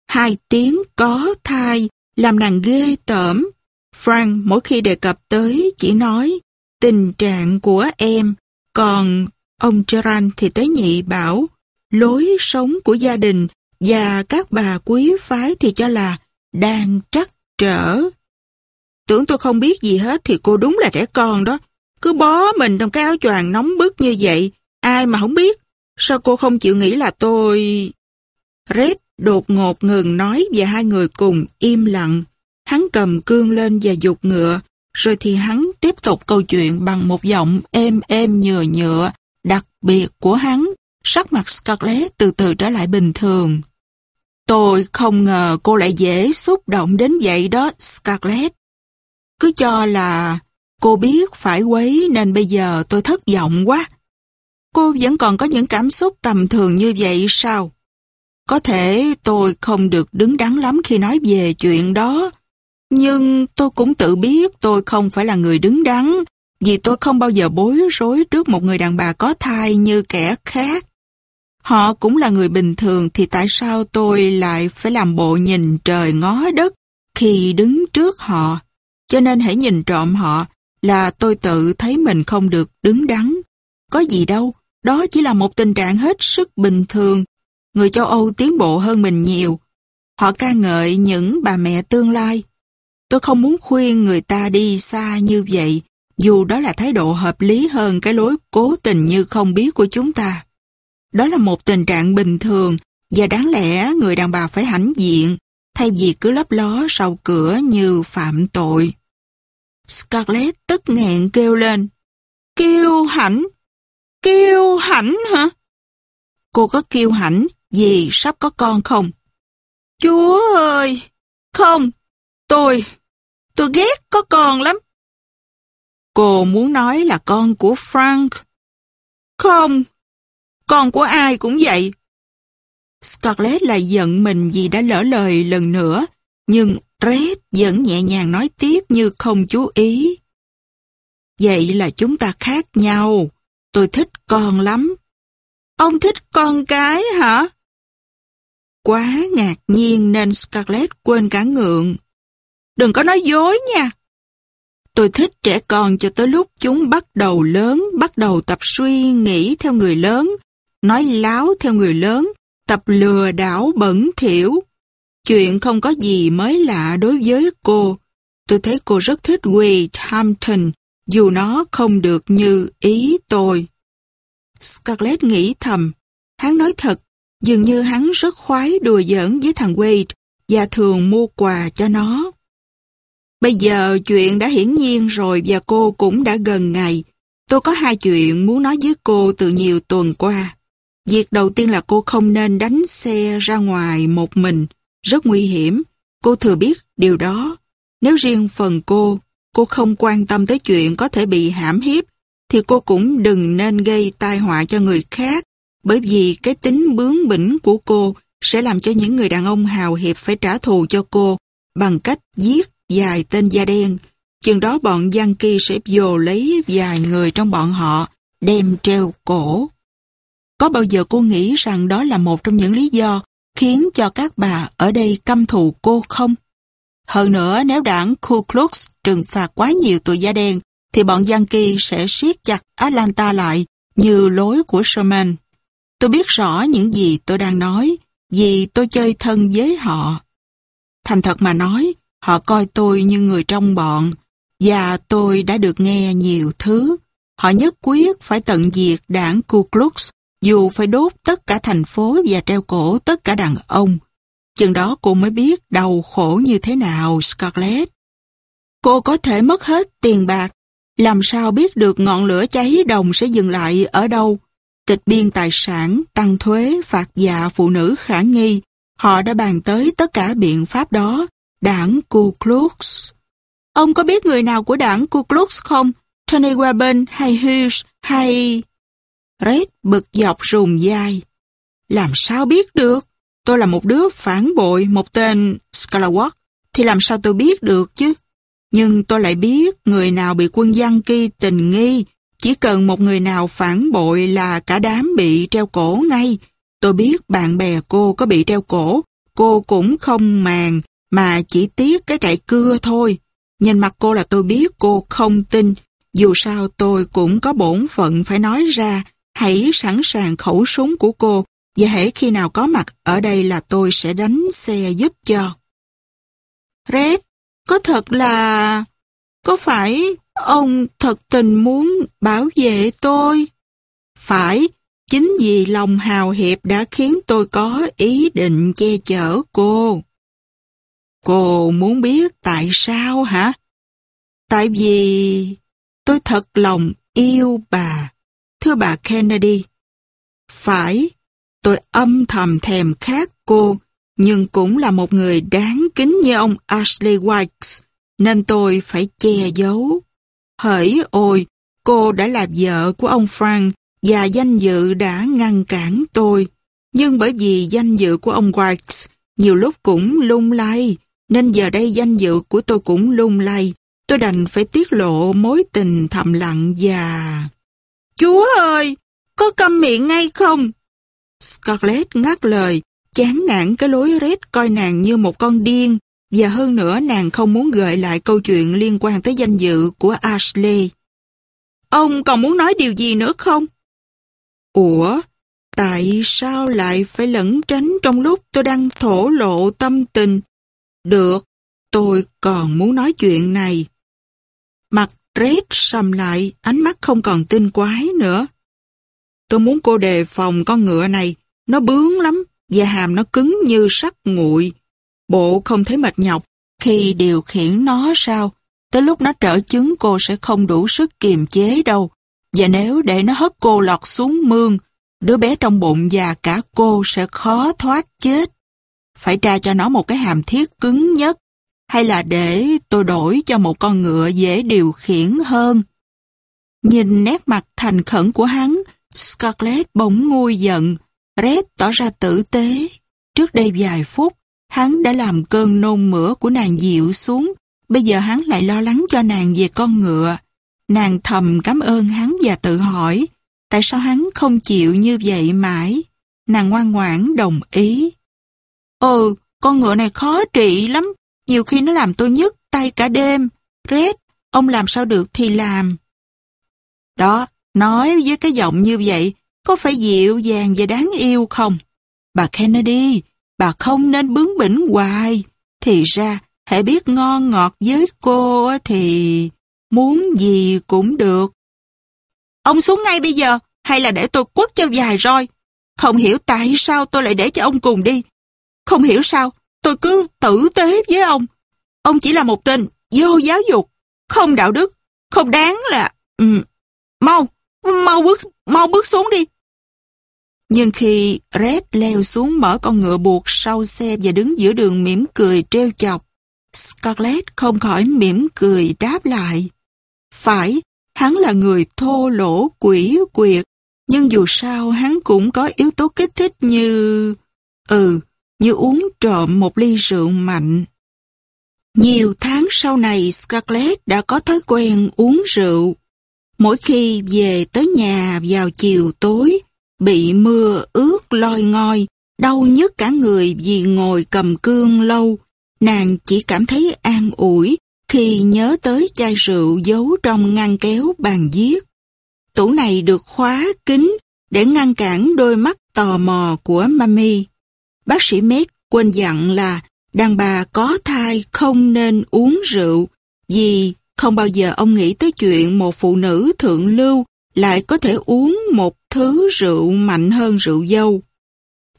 Speaker 1: Hai tiếng có thai làm nàng ghê tởm. Frank mỗi khi đề cập tới chỉ nói tình trạng của em, còn ông Gerard thì tế nhị bảo lối sống của gia đình và các bà quý phái thì cho là đang trắc trở. Tưởng tôi không biết gì hết thì cô đúng là trẻ con đó. Cứ bó mình trong cái áo choàng nóng bức như vậy, ai mà không biết. Sao cô không chịu nghĩ là tôi... Red đột ngột ngừng nói và hai người cùng im lặng. Hắn cầm cương lên và dục ngựa, rồi thì hắn tiếp tục câu chuyện bằng một giọng êm êm nhựa nhựa, đặc biệt của hắn. Sắc mặt Scarlett từ từ trở lại bình thường. Tôi không ngờ cô lại dễ xúc động đến vậy đó, Scarlett. Cứ cho là cô biết phải quấy nên bây giờ tôi thất vọng quá. Cô vẫn còn có những cảm xúc tầm thường như vậy sao? Có thể tôi không được đứng đắn lắm khi nói về chuyện đó, nhưng tôi cũng tự biết tôi không phải là người đứng đắn, vì tôi không bao giờ bối rối trước một người đàn bà có thai như kẻ khác. Họ cũng là người bình thường thì tại sao tôi lại phải làm bộ nhìn trời ngó đất khi đứng trước họ? Cho nên hãy nhìn trộm họ là tôi tự thấy mình không được đứng đắn. Có gì đâu, đó chỉ là một tình trạng hết sức bình thường. Người châu Âu tiến bộ hơn mình nhiều. Họ ca ngợi những bà mẹ tương lai. Tôi không muốn khuyên người ta đi xa như vậy, dù đó là thái độ hợp lý hơn cái lối cố tình như không biết của chúng ta. Đó là một tình trạng bình thường và đáng lẽ người đàn bà phải hãnh diện, thay vì cứ lấp ló sau cửa như phạm tội. Scarlett tức nghẹn kêu lên. Kêu hãnh? Kêu hãnh hả? Cô có kêu hãnh vì sắp có con không? Chúa ơi! Không! Tôi! Tôi ghét có con lắm. Cô muốn nói là con của Frank. Không! Con của ai cũng vậy. Scarlett lại giận mình vì đã lỡ lời lần nữa, nhưng Red vẫn nhẹ nhàng nói tiếp như không chú ý. Vậy là chúng ta khác nhau. Tôi thích con lắm. Ông thích con cái hả? Quá ngạc nhiên nên Scarlett quên cả ngượng. Đừng có nói dối nha. Tôi thích trẻ con cho tới lúc chúng bắt đầu lớn, bắt đầu tập suy nghĩ theo người lớn, nói láo theo người lớn, tập lừa đảo bẩn thỉu. Chuyện không có gì mới lạ đối với cô. Tôi thấy cô rất thích Wade Hampton, dù nó không được như ý tôi. Scarlett nghĩ thầm, hắn nói thật, dường như hắn rất khoái đùa giỡn với thằng Wade và thường mua quà cho nó. Bây giờ chuyện đã hiển nhiên rồi và cô cũng đã gần ngày. Tôi có hai chuyện muốn nói với cô từ nhiều tuần qua. Việc đầu tiên là cô không nên đánh xe ra ngoài một mình, rất nguy hiểm. Cô thừa biết điều đó. Nếu riêng phần cô, cô không quan tâm tới chuyện có thể bị hãm hiếp, thì cô cũng đừng nên gây tai họa cho người khác, bởi vì cái tính bướng bỉnh của cô sẽ làm cho những người đàn ông hào hiệp phải trả thù cho cô bằng cách giết vài tên da đen. Chừng đó bọn Yankee sẽ dồ lấy vài người trong bọn họ, đem treo cổ. Có bao giờ cô nghĩ rằng đó là một trong những lý do khiến cho các bà ở đây căm thù cô không? Hơn nữa, nếu đảng Ku Klux trừng phạt quá nhiều tụi da đen, thì bọn Yankee sẽ siết chặt Atlanta lại như lối của Sherman. Tôi biết rõ những gì tôi đang nói, vì tôi chơi thân với họ. Thành thật mà nói, họ coi tôi như người trong bọn, và tôi đã được nghe nhiều thứ. Họ nhất quyết phải tận diệt đảng Ku Klux dù phải đốt tất cả thành phố và treo cổ tất cả đàn ông. Chừng đó cô mới biết đau khổ như thế nào, Scarlett. Cô có thể mất hết tiền bạc, làm sao biết được ngọn lửa cháy đồng sẽ dừng lại ở đâu. Tịch biên tài sản, tăng thuế, phạt dạ phụ nữ khả nghi. Họ đã bàn tới tất cả biện pháp đó. Đảng Ku Klux. Ông có biết người nào của đảng Ku Klux không? Tony Webber hay Hughes hay... Red bực dọc rùng dai. Làm sao biết được? Tôi là một đứa phản bội, một tên Scalawatt, thì làm sao tôi biết được chứ? Nhưng tôi lại biết người nào bị quân dân kỳ tình nghi, chỉ cần một người nào phản bội là cả đám bị treo cổ ngay. Tôi biết bạn bè cô có bị treo cổ, cô cũng không màng, mà chỉ tiếc cái trại cưa thôi. Nhìn mặt cô là tôi biết cô không tin, dù sao tôi cũng có bổn phận phải nói ra, hãy sẵn sàng khẩu súng của cô và hãy khi nào có mặt ở đây là tôi sẽ đánh xe giúp cho. Red, có thật là... Có phải ông thật tình muốn bảo vệ tôi? Phải, chính vì lòng hào hiệp đã khiến tôi có ý định che chở cô. Cô muốn biết tại sao hả? Tại vì tôi thật lòng yêu bà. Thưa bà Kennedy, phải, tôi âm thầm thèm khát cô, nhưng cũng là một người đáng kính như ông Ashley White, nên tôi phải che giấu. Hỡi ôi, cô đã là vợ của ông Frank và danh dự đã ngăn cản tôi. Nhưng bởi vì danh dự của ông White nhiều lúc cũng lung lay, nên giờ đây danh dự của tôi cũng lung lay. Tôi đành phải tiết lộ mối tình thầm lặng và... Chúa ơi, có câm miệng ngay không? Scarlett ngắt lời, chán nản cái lối Red coi nàng như một con điên và hơn nữa nàng không muốn gợi lại câu chuyện liên quan tới danh dự của Ashley. Ông còn muốn nói điều gì nữa không? Ủa, tại sao lại phải lẩn tránh trong lúc tôi đang thổ lộ tâm tình? Được, tôi còn muốn nói chuyện này. Mặt Red sầm lại, ánh mắt không còn tinh quái nữa. Tôi muốn cô đề phòng con ngựa này, nó bướng lắm, và hàm nó cứng như sắt nguội. Bộ không thấy mệt nhọc khi điều khiển nó sao? Tới lúc nó trở chứng cô sẽ không đủ sức kiềm chế đâu. Và nếu để nó hất cô lọt xuống mương, đứa bé trong bụng và cả cô sẽ khó thoát chết. Phải tra cho nó một cái hàm thiết cứng nhất, hay là để tôi đổi cho một con ngựa dễ điều khiển hơn. Nhìn nét mặt thành khẩn của hắn, Scarlett bỗng nguôi giận, Red tỏ ra tử tế. Trước đây vài phút, hắn đã làm cơn nôn mửa của nàng dịu xuống, bây giờ hắn lại lo lắng cho nàng về con ngựa. Nàng thầm cảm ơn hắn và tự hỏi, tại sao hắn không chịu như vậy mãi? Nàng ngoan ngoãn đồng ý. Ừ, con ngựa này khó trị lắm, nhiều khi nó làm tôi nhức tay cả đêm. Red, ông làm sao được thì làm. Đó, nói với cái giọng như vậy, có phải dịu dàng và đáng yêu không? Bà Kennedy, bà không nên bướng bỉnh hoài. Thì ra, hãy biết ngon ngọt với cô thì muốn gì cũng được. Ông xuống ngay bây giờ, hay là để tôi quất cho dài roi? Không hiểu tại sao tôi lại để cho ông cùng đi. Không hiểu sao, tôi cứ tử tế với ông. Ông chỉ là một tên vô giáo dục, không đạo đức, không đáng là... Ừ, mau, mau bước, mau bước xuống đi. Nhưng khi Red leo xuống mở con ngựa buộc sau xe và đứng giữa đường mỉm cười treo chọc, Scarlett không khỏi mỉm cười đáp lại. Phải, hắn là người thô lỗ quỷ quyệt, nhưng dù sao hắn cũng có yếu tố kích thích như... Ừ, như uống trộm một ly rượu mạnh. Nhiều tháng sau này Scarlett đã có thói quen uống rượu. Mỗi khi về tới nhà vào chiều tối, bị mưa ướt loi ngoi, đau nhức cả người vì ngồi cầm cương lâu, nàng chỉ cảm thấy an ủi khi nhớ tới chai rượu giấu trong ngăn kéo bàn viết. Tủ này được khóa kín để ngăn cản đôi mắt tò mò của mami. Bác sĩ Med quên dặn là đàn bà có thai không nên uống rượu vì không bao giờ ông nghĩ tới chuyện một phụ nữ thượng lưu lại có thể uống một thứ rượu mạnh hơn rượu dâu.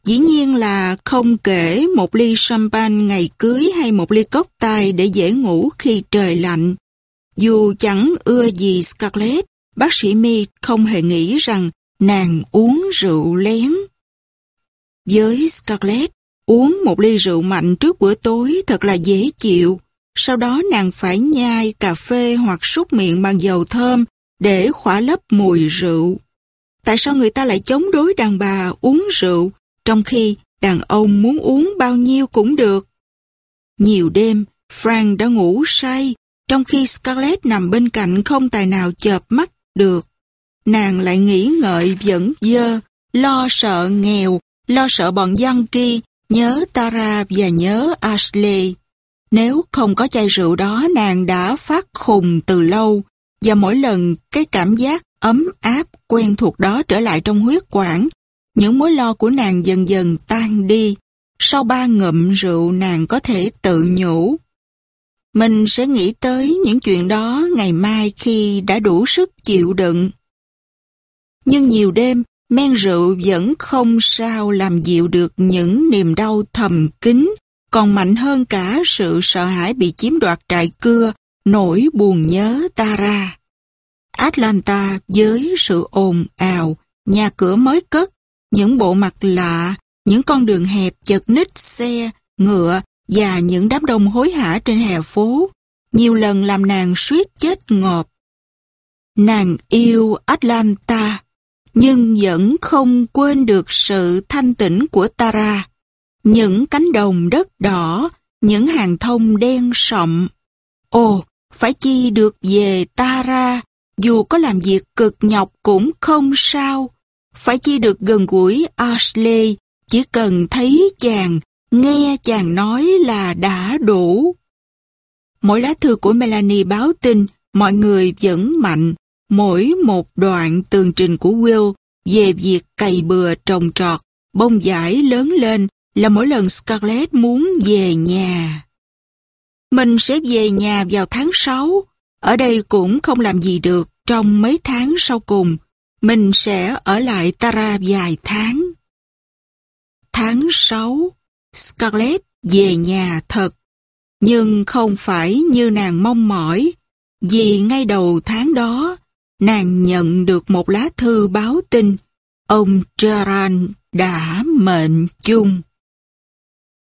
Speaker 1: Dĩ nhiên là không kể một ly champagne ngày cưới hay một ly cốc tai để dễ ngủ khi trời lạnh. Dù chẳng ưa gì Scarlett, bác sĩ Mead không hề nghĩ rằng nàng uống rượu lén. Với Scarlett, uống một ly rượu mạnh trước bữa tối thật là dễ chịu. Sau đó nàng phải nhai cà phê hoặc súc miệng bằng dầu thơm để khỏa lấp mùi rượu. Tại sao người ta lại chống đối đàn bà uống rượu, trong khi đàn ông muốn uống bao nhiêu cũng được? Nhiều đêm, Frank đã ngủ say, trong khi Scarlett nằm bên cạnh không tài nào chợp mắt được. Nàng lại nghĩ ngợi vẫn dơ, lo sợ nghèo, lo sợ bọn dân kia, nhớ Tara và nhớ Ashley. Nếu không có chai rượu đó nàng đã phát khùng từ lâu, và mỗi lần cái cảm giác ấm áp quen thuộc đó trở lại trong huyết quản, những mối lo của nàng dần dần tan đi. Sau ba ngụm rượu nàng có thể tự nhủ. Mình sẽ nghĩ tới những chuyện đó ngày mai khi đã đủ sức chịu đựng. Nhưng nhiều đêm, men rượu vẫn không sao làm dịu được những niềm đau thầm kín, còn mạnh hơn cả sự sợ hãi bị chiếm đoạt trại cưa, nỗi buồn nhớ Tara. Atlanta với sự ồn ào, nhà cửa mới cất, những bộ mặt lạ, những con đường hẹp chật ních xe, ngựa và những đám đông hối hả trên hè phố, nhiều lần làm nàng suýt chết ngọt. Nàng yêu Atlanta, nhưng vẫn không quên được sự thanh tĩnh của Tara. Những cánh đồng đất đỏ, những hàng thông đen sậm. Ồ, phải chi được về Tara, dù có làm việc cực nhọc cũng không sao. Phải chi được gần gũi Ashley, chỉ cần thấy chàng, nghe chàng nói là đã đủ. Mỗi lá thư của Melanie báo tin mọi người vẫn mạnh, mỗi một đoạn tường trình của Will về việc cày bừa trồng trọt, bông giải lớn lên là mỗi lần Scarlett muốn về nhà. Mình sẽ về nhà vào tháng 6, ở đây cũng không làm gì được trong mấy tháng sau cùng. Mình sẽ ở lại Tara vài tháng. Tháng 6, Scarlett về nhà thật, nhưng không phải như nàng mong mỏi, vì ngay đầu tháng đó, nàng nhận được một lá thư báo tin ông Gerard đã mệnh chung.